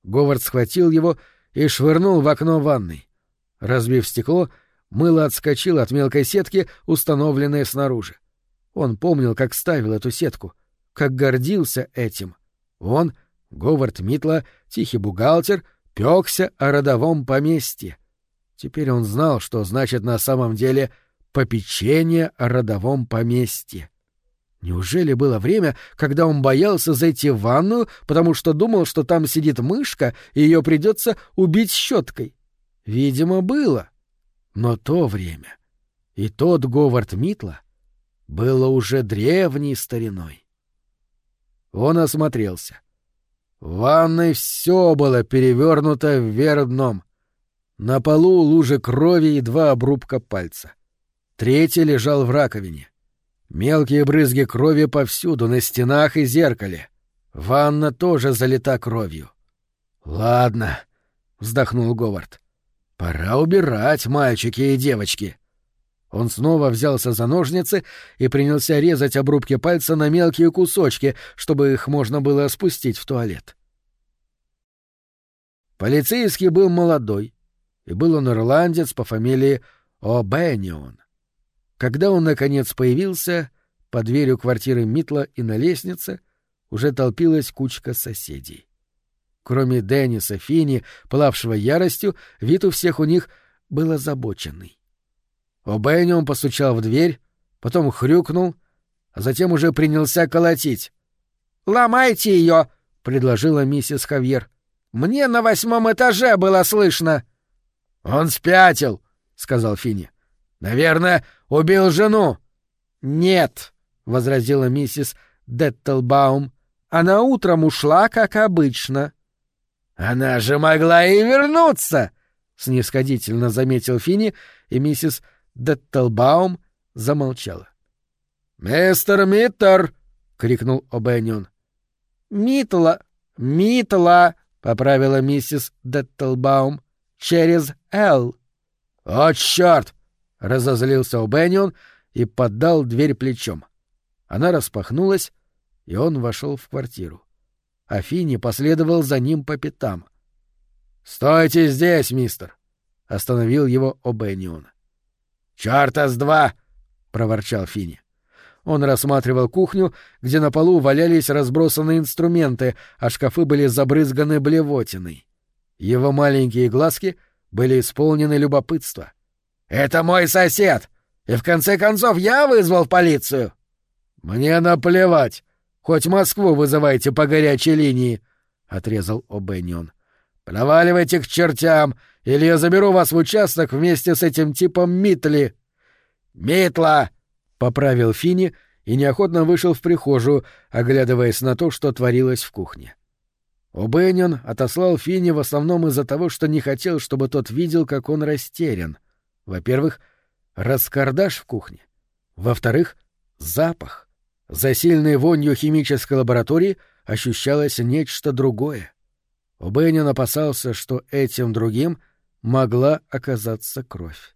Говард схватил его и швырнул в окно ванной. Разбив стекло, мыло отскочило от мелкой сетки, установленной снаружи. Он помнил, как ставил эту сетку, как гордился этим. Он, Говард Митла, тихий бухгалтер, пёкся о родовом поместье. Теперь он знал, что значит на самом деле попечение о родовом поместье. Неужели было время, когда он боялся зайти в ванную, потому что думал, что там сидит мышка, и ее придется убить щеткой? Видимо, было. Но то время и тот Говард Митла было уже древней стариной. Он осмотрелся. В ванной все было перевернуто вверх дном. На полу лужи крови и два обрубка пальца. Третий лежал в раковине. Мелкие брызги крови повсюду, на стенах и зеркале. Ванна тоже залита кровью. «Ладно», — вздохнул Говард. «Пора убирать, мальчики и девочки». Он снова взялся за ножницы и принялся резать обрубки пальца на мелкие кусочки, чтобы их можно было спустить в туалет. Полицейский был молодой, и был он ирландец по фамилии О'Беннион. Когда он, наконец, появился, под дверью квартиры Митла и на лестнице уже толпилась кучка соседей. Кроме Денниса Фини, плавшего яростью, вид у всех у них был озабоченный. О'Беннион постучал в дверь, потом хрюкнул, а затем уже принялся колотить. «Ломайте ее!» — предложила миссис Хавьер. «Мне на восьмом этаже было слышно!» «Он спятил», — сказал Финни. «Наверное, убил жену». «Нет», — возразила миссис Деттлбаум. «Она утром ушла, как обычно». «Она же могла и вернуться», — снисходительно заметил Финни, и миссис Деттлбаум замолчала. «Мистер Миттер!» — крикнул О'Беннион. «Митла! Митла!» — поправила миссис Деттлбаум. «Через «Л». «О, черт!» — разозлился О'Беннион и поддал дверь плечом. Она распахнулась, и он вошел в квартиру. Афини последовал за ним по пятам. «Стойте здесь, мистер!» — остановил его О'Беннион. «Чёрта с два!» — проворчал Фини. Он рассматривал кухню, где на полу валялись разбросанные инструменты, а шкафы были забрызганы блевотиной. Его маленькие глазки были исполнены любопытства. «Это мой сосед! И в конце концов я вызвал полицию!» «Мне наплевать! Хоть Москву вызывайте по горячей линии!» — отрезал О'Беннион. «Проваливайте к чертям, или я заберу вас в участок вместе с этим типом Митли!» «Митла!» — поправил Фини и неохотно вышел в прихожую, оглядываясь на то, что творилось в кухне. О'Беннион отослал Фини в основном из-за того, что не хотел, чтобы тот видел, как он растерян. Во-первых, раскардаш в кухне. Во-вторых, запах. За сильной вонью химической лаборатории ощущалось нечто другое. О'Беннион опасался, что этим другим могла оказаться кровь.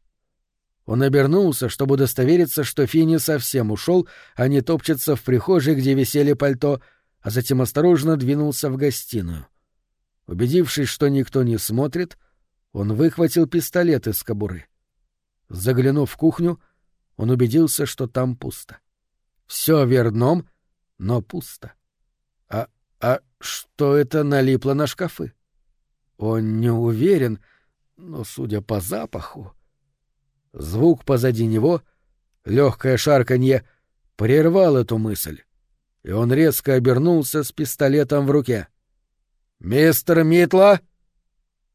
Он обернулся, чтобы удостовериться, что Фини совсем ушел, а не топчется в прихожей, где висели пальто, а затем осторожно двинулся в гостиную. Убедившись, что никто не смотрит, он выхватил пистолет из кобуры. Заглянув в кухню, он убедился, что там пусто. Все верном, но пусто. А, а что это налипло на шкафы? Он не уверен, но, судя по запаху... Звук позади него, легкое шарканье, прервал эту мысль и он резко обернулся с пистолетом в руке. «Мистер Митла?»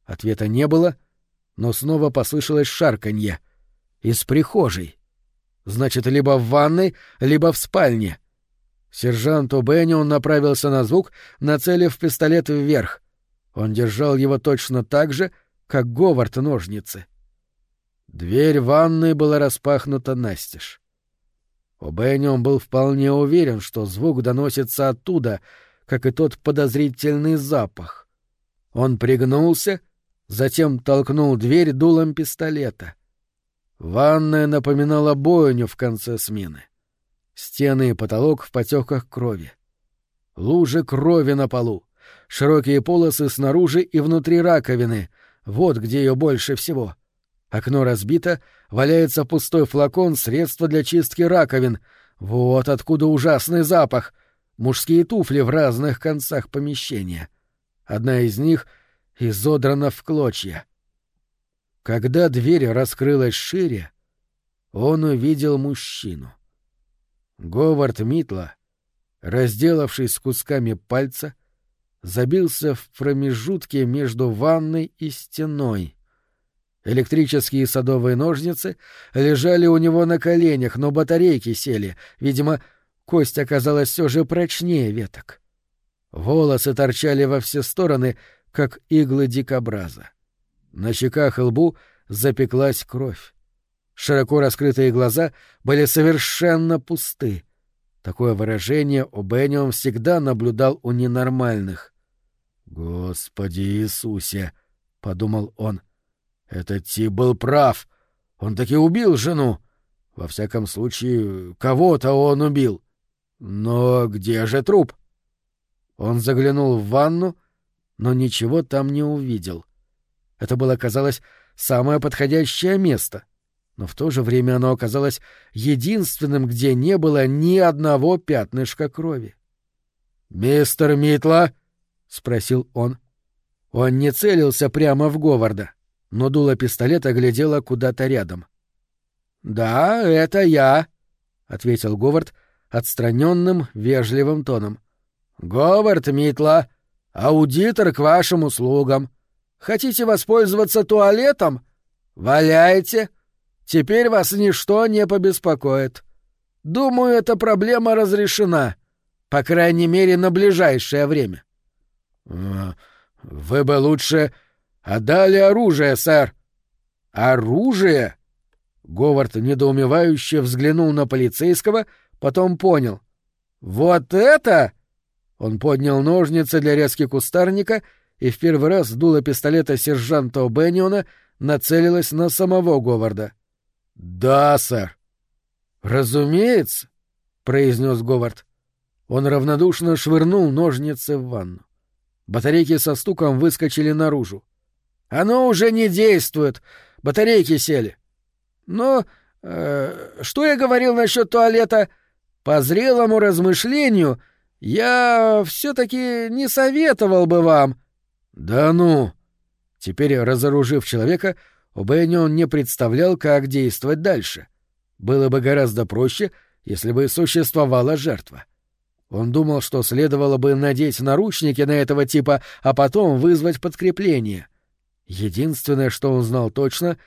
Ответа не было, но снова послышалось шарканье. Из прихожей. Значит, либо в ванной, либо в спальне. Сержант О'Беннион направился на звук, нацелив пистолет вверх. Он держал его точно так же, как Говард ножницы. Дверь ванной была распахнута настежь. О'Беннион был вполне уверен, что звук доносится оттуда, как и тот подозрительный запах. Он пригнулся, затем толкнул дверь дулом пистолета. Ванная напоминала бойню в конце смены. Стены и потолок в потеках крови. Лужи крови на полу. Широкие полосы снаружи и внутри раковины. Вот где ее больше всего. Окно разбито, валяется пустой флакон средства для чистки раковин. Вот откуда ужасный запах. Мужские туфли в разных концах помещения. Одна из них изодрана в клочья. Когда дверь раскрылась шире, он увидел мужчину. Говард Митла, разделавшись кусками пальца, забился в промежутке между ванной и стеной — Электрические садовые ножницы лежали у него на коленях, но батарейки сели. Видимо, кость оказалась все же прочнее веток. Волосы торчали во все стороны, как иглы дикобраза. На щеках и лбу запеклась кровь. Широко раскрытые глаза были совершенно пусты. Такое выражение О'Беннион всегда наблюдал у ненормальных. «Господи Иисусе!» — подумал он. Этот тип был прав. Он таки убил жену. Во всяком случае, кого-то он убил. Но где же труп? Он заглянул в ванну, но ничего там не увидел. Это было, казалось, самое подходящее место. Но в то же время оно оказалось единственным, где не было ни одного пятнышка крови. «Мистер Митла?» — спросил он. Он не целился прямо в Говарда но дуло пистолета глядело куда-то рядом. «Да, это я», — ответил Говард отстраненным, вежливым тоном. «Говард Митла, аудитор к вашим услугам. Хотите воспользоваться туалетом? Валяйте. Теперь вас ничто не побеспокоит. Думаю, эта проблема разрешена, по крайней мере, на ближайшее время». «Вы бы лучше «Отдали оружие, сэр!» «Оружие?» Говард недоумевающе взглянул на полицейского, потом понял. «Вот это?» Он поднял ножницы для резки кустарника и в первый раз дуло пистолета сержанта О'Бенниона нацелилось на самого Говарда. «Да, сэр». «Разумеется», — произнес Говард. Он равнодушно швырнул ножницы в ванну. Батарейки со стуком выскочили наружу. «Оно уже не действует. Батарейки сели. Но э, что я говорил насчет туалета? По зрелому размышлению я все-таки не советовал бы вам». «Да ну!» Теперь, разоружив человека, О'Бэнион не представлял, как действовать дальше. Было бы гораздо проще, если бы существовала жертва. Он думал, что следовало бы надеть наручники на этого типа, а потом вызвать подкрепление. Единственное, что он знал точно,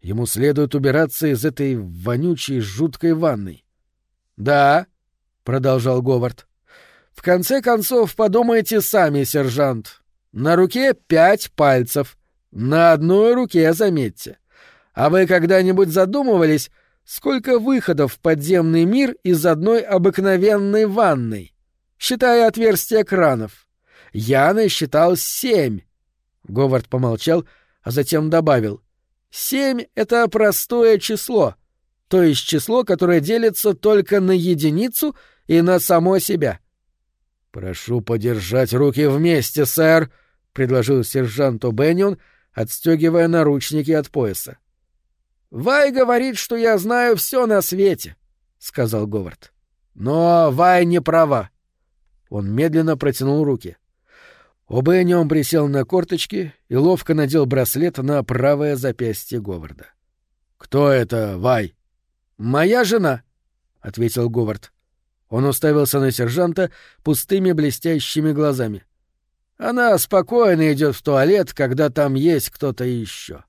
ему следует убираться из этой вонючей, жуткой ванной. «Да», — продолжал Говард, — «в конце концов подумайте сами, сержант. На руке пять пальцев. На одной руке, заметьте. А вы когда-нибудь задумывались, сколько выходов в подземный мир из одной обыкновенной ванной, считая отверстия кранов. Я насчитал семь. Говард помолчал, а затем добавил. Семь — это простое число, то есть число, которое делится только на единицу и на само себя. «Прошу подержать руки вместе, сэр», — предложил сержант О'Беннион, отстегивая наручники от пояса. Вай говорит, что я знаю все на свете, сказал Говард. Но Вай не права. Он медленно протянул руки. Обэнион присел на корточки и ловко надел браслет на правое запястье Говарда. Кто это, Вай? Моя жена, ответил Говард. Он уставился на сержанта пустыми блестящими глазами. Она спокойно идет в туалет, когда там есть кто-то еще.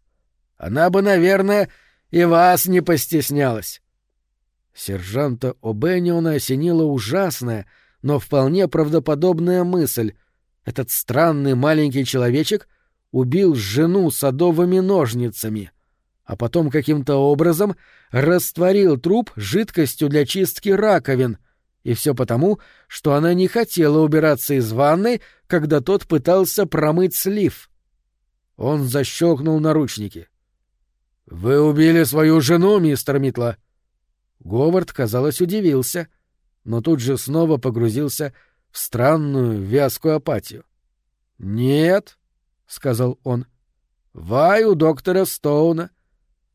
Она бы, наверное, и вас не постеснялась. Сержанта О'Бенниона осенила ужасная, но вполне правдоподобная мысль. Этот странный маленький человечек убил жену садовыми ножницами, а потом каким-то образом растворил труп жидкостью для чистки раковин, и все потому, что она не хотела убираться из ванной, когда тот пытался промыть слив. Он защелкнул наручники — «Вы убили свою жену, мистер Митла?» Говард, казалось, удивился, но тут же снова погрузился в странную вязкую апатию. «Нет», — сказал он, — «вай у доктора Стоуна.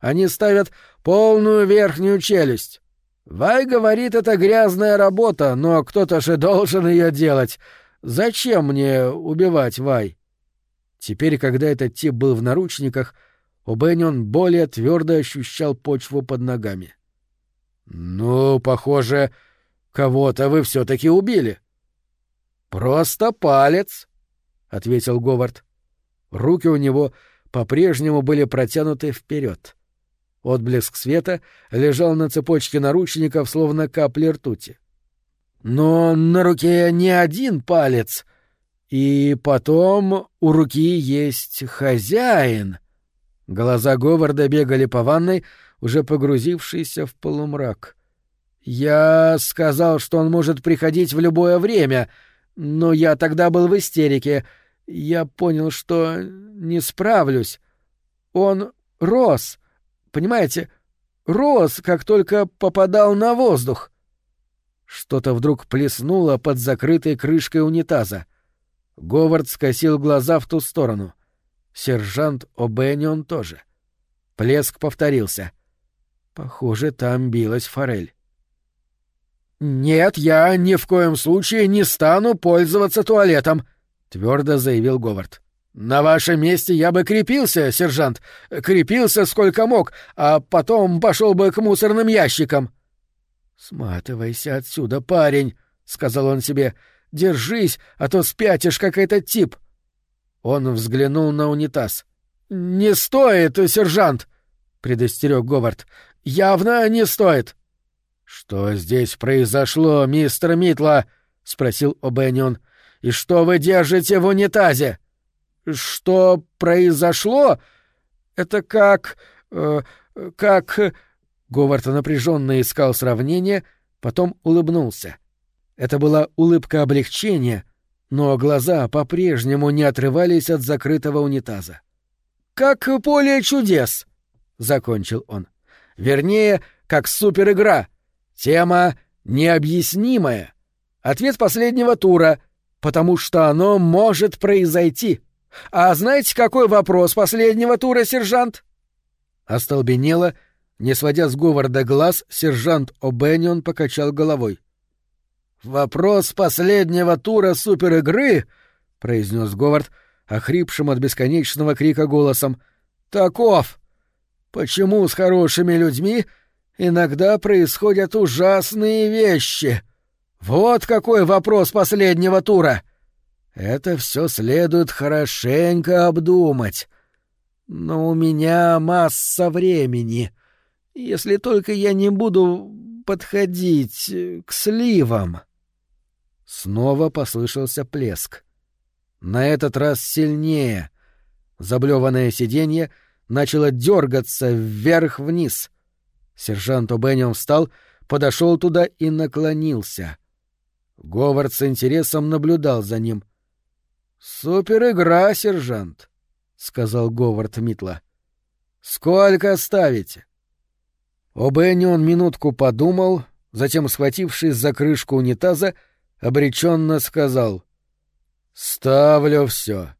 Они ставят полную верхнюю челюсть. Вай говорит, это грязная работа, но кто-то же должен ее делать. Зачем мне убивать Вай?» Теперь, когда этот тип был в наручниках, — О'Беннион более твердо ощущал почву под ногами. «Ну, похоже, кого-то вы все-таки убили». «Просто палец», — ответил Говард. Руки у него по-прежнему были протянуты вперед. Отблеск света лежал на цепочке наручников, словно капли ртути. «Но на руке не один палец, и потом у руки есть хозяин», Глаза Говарда бегали по ванной, уже погрузившейся в полумрак. «Я сказал, что он может приходить в любое время, но я тогда был в истерике. Я понял, что не справлюсь. Он рос, понимаете, рос, как только попадал на воздух». Что-то вдруг плеснуло под закрытой крышкой унитаза. Говард скосил глаза в ту сторону — Сержант О'Беннион тоже. Плеск повторился. Похоже, там билась форель. «Нет, я ни в коем случае не стану пользоваться туалетом», — твердо заявил Говард. «На вашем месте я бы крепился, сержант, крепился сколько мог, а потом пошел бы к мусорным ящикам». «Сматывайся отсюда, парень», — сказал он себе. «Держись, а то спятишь, как этот тип». Он взглянул на унитаз. «Не стоит, сержант!» — предостерег Говард. «Явно не стоит!» «Что здесь произошло, мистер Митла?» — спросил О'Беннион. «И что вы держите в унитазе?» «Что произошло? Это как... Э, как...» Говард напряженно искал сравнение, потом улыбнулся. Это была улыбка облегчения — но глаза по-прежнему не отрывались от закрытого унитаза. «Как поле чудес!» — закончил он. «Вернее, как суперигра. Тема необъяснимая. Ответ последнего тура, потому что оно может произойти. А знаете, какой вопрос последнего тура, сержант?» Остолбенело, не сводя с Говарда глаз, сержант О'Беннион покачал головой. «Вопрос последнего тура суперигры», — произнес Говард, охрипшим от бесконечного крика голосом, — «таков. Почему с хорошими людьми иногда происходят ужасные вещи? Вот какой вопрос последнего тура. Это все следует хорошенько обдумать. Но у меня масса времени, если только я не буду подходить к сливам». Снова послышался плеск. На этот раз сильнее. Заблеванное сиденье начало дергаться вверх-вниз. Сержант О'Беннион встал, подошел туда и наклонился. Говард с интересом наблюдал за ним. «Супер игра, сержант», — сказал Говард Митла. «Сколько ставите?» О'Беннион минутку подумал, затем, схватившись за крышку унитаза, обреченно сказал «Ставлю все».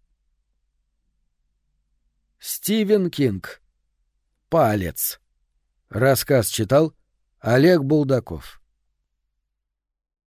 Стивен Кинг. Палец. Рассказ читал Олег Булдаков.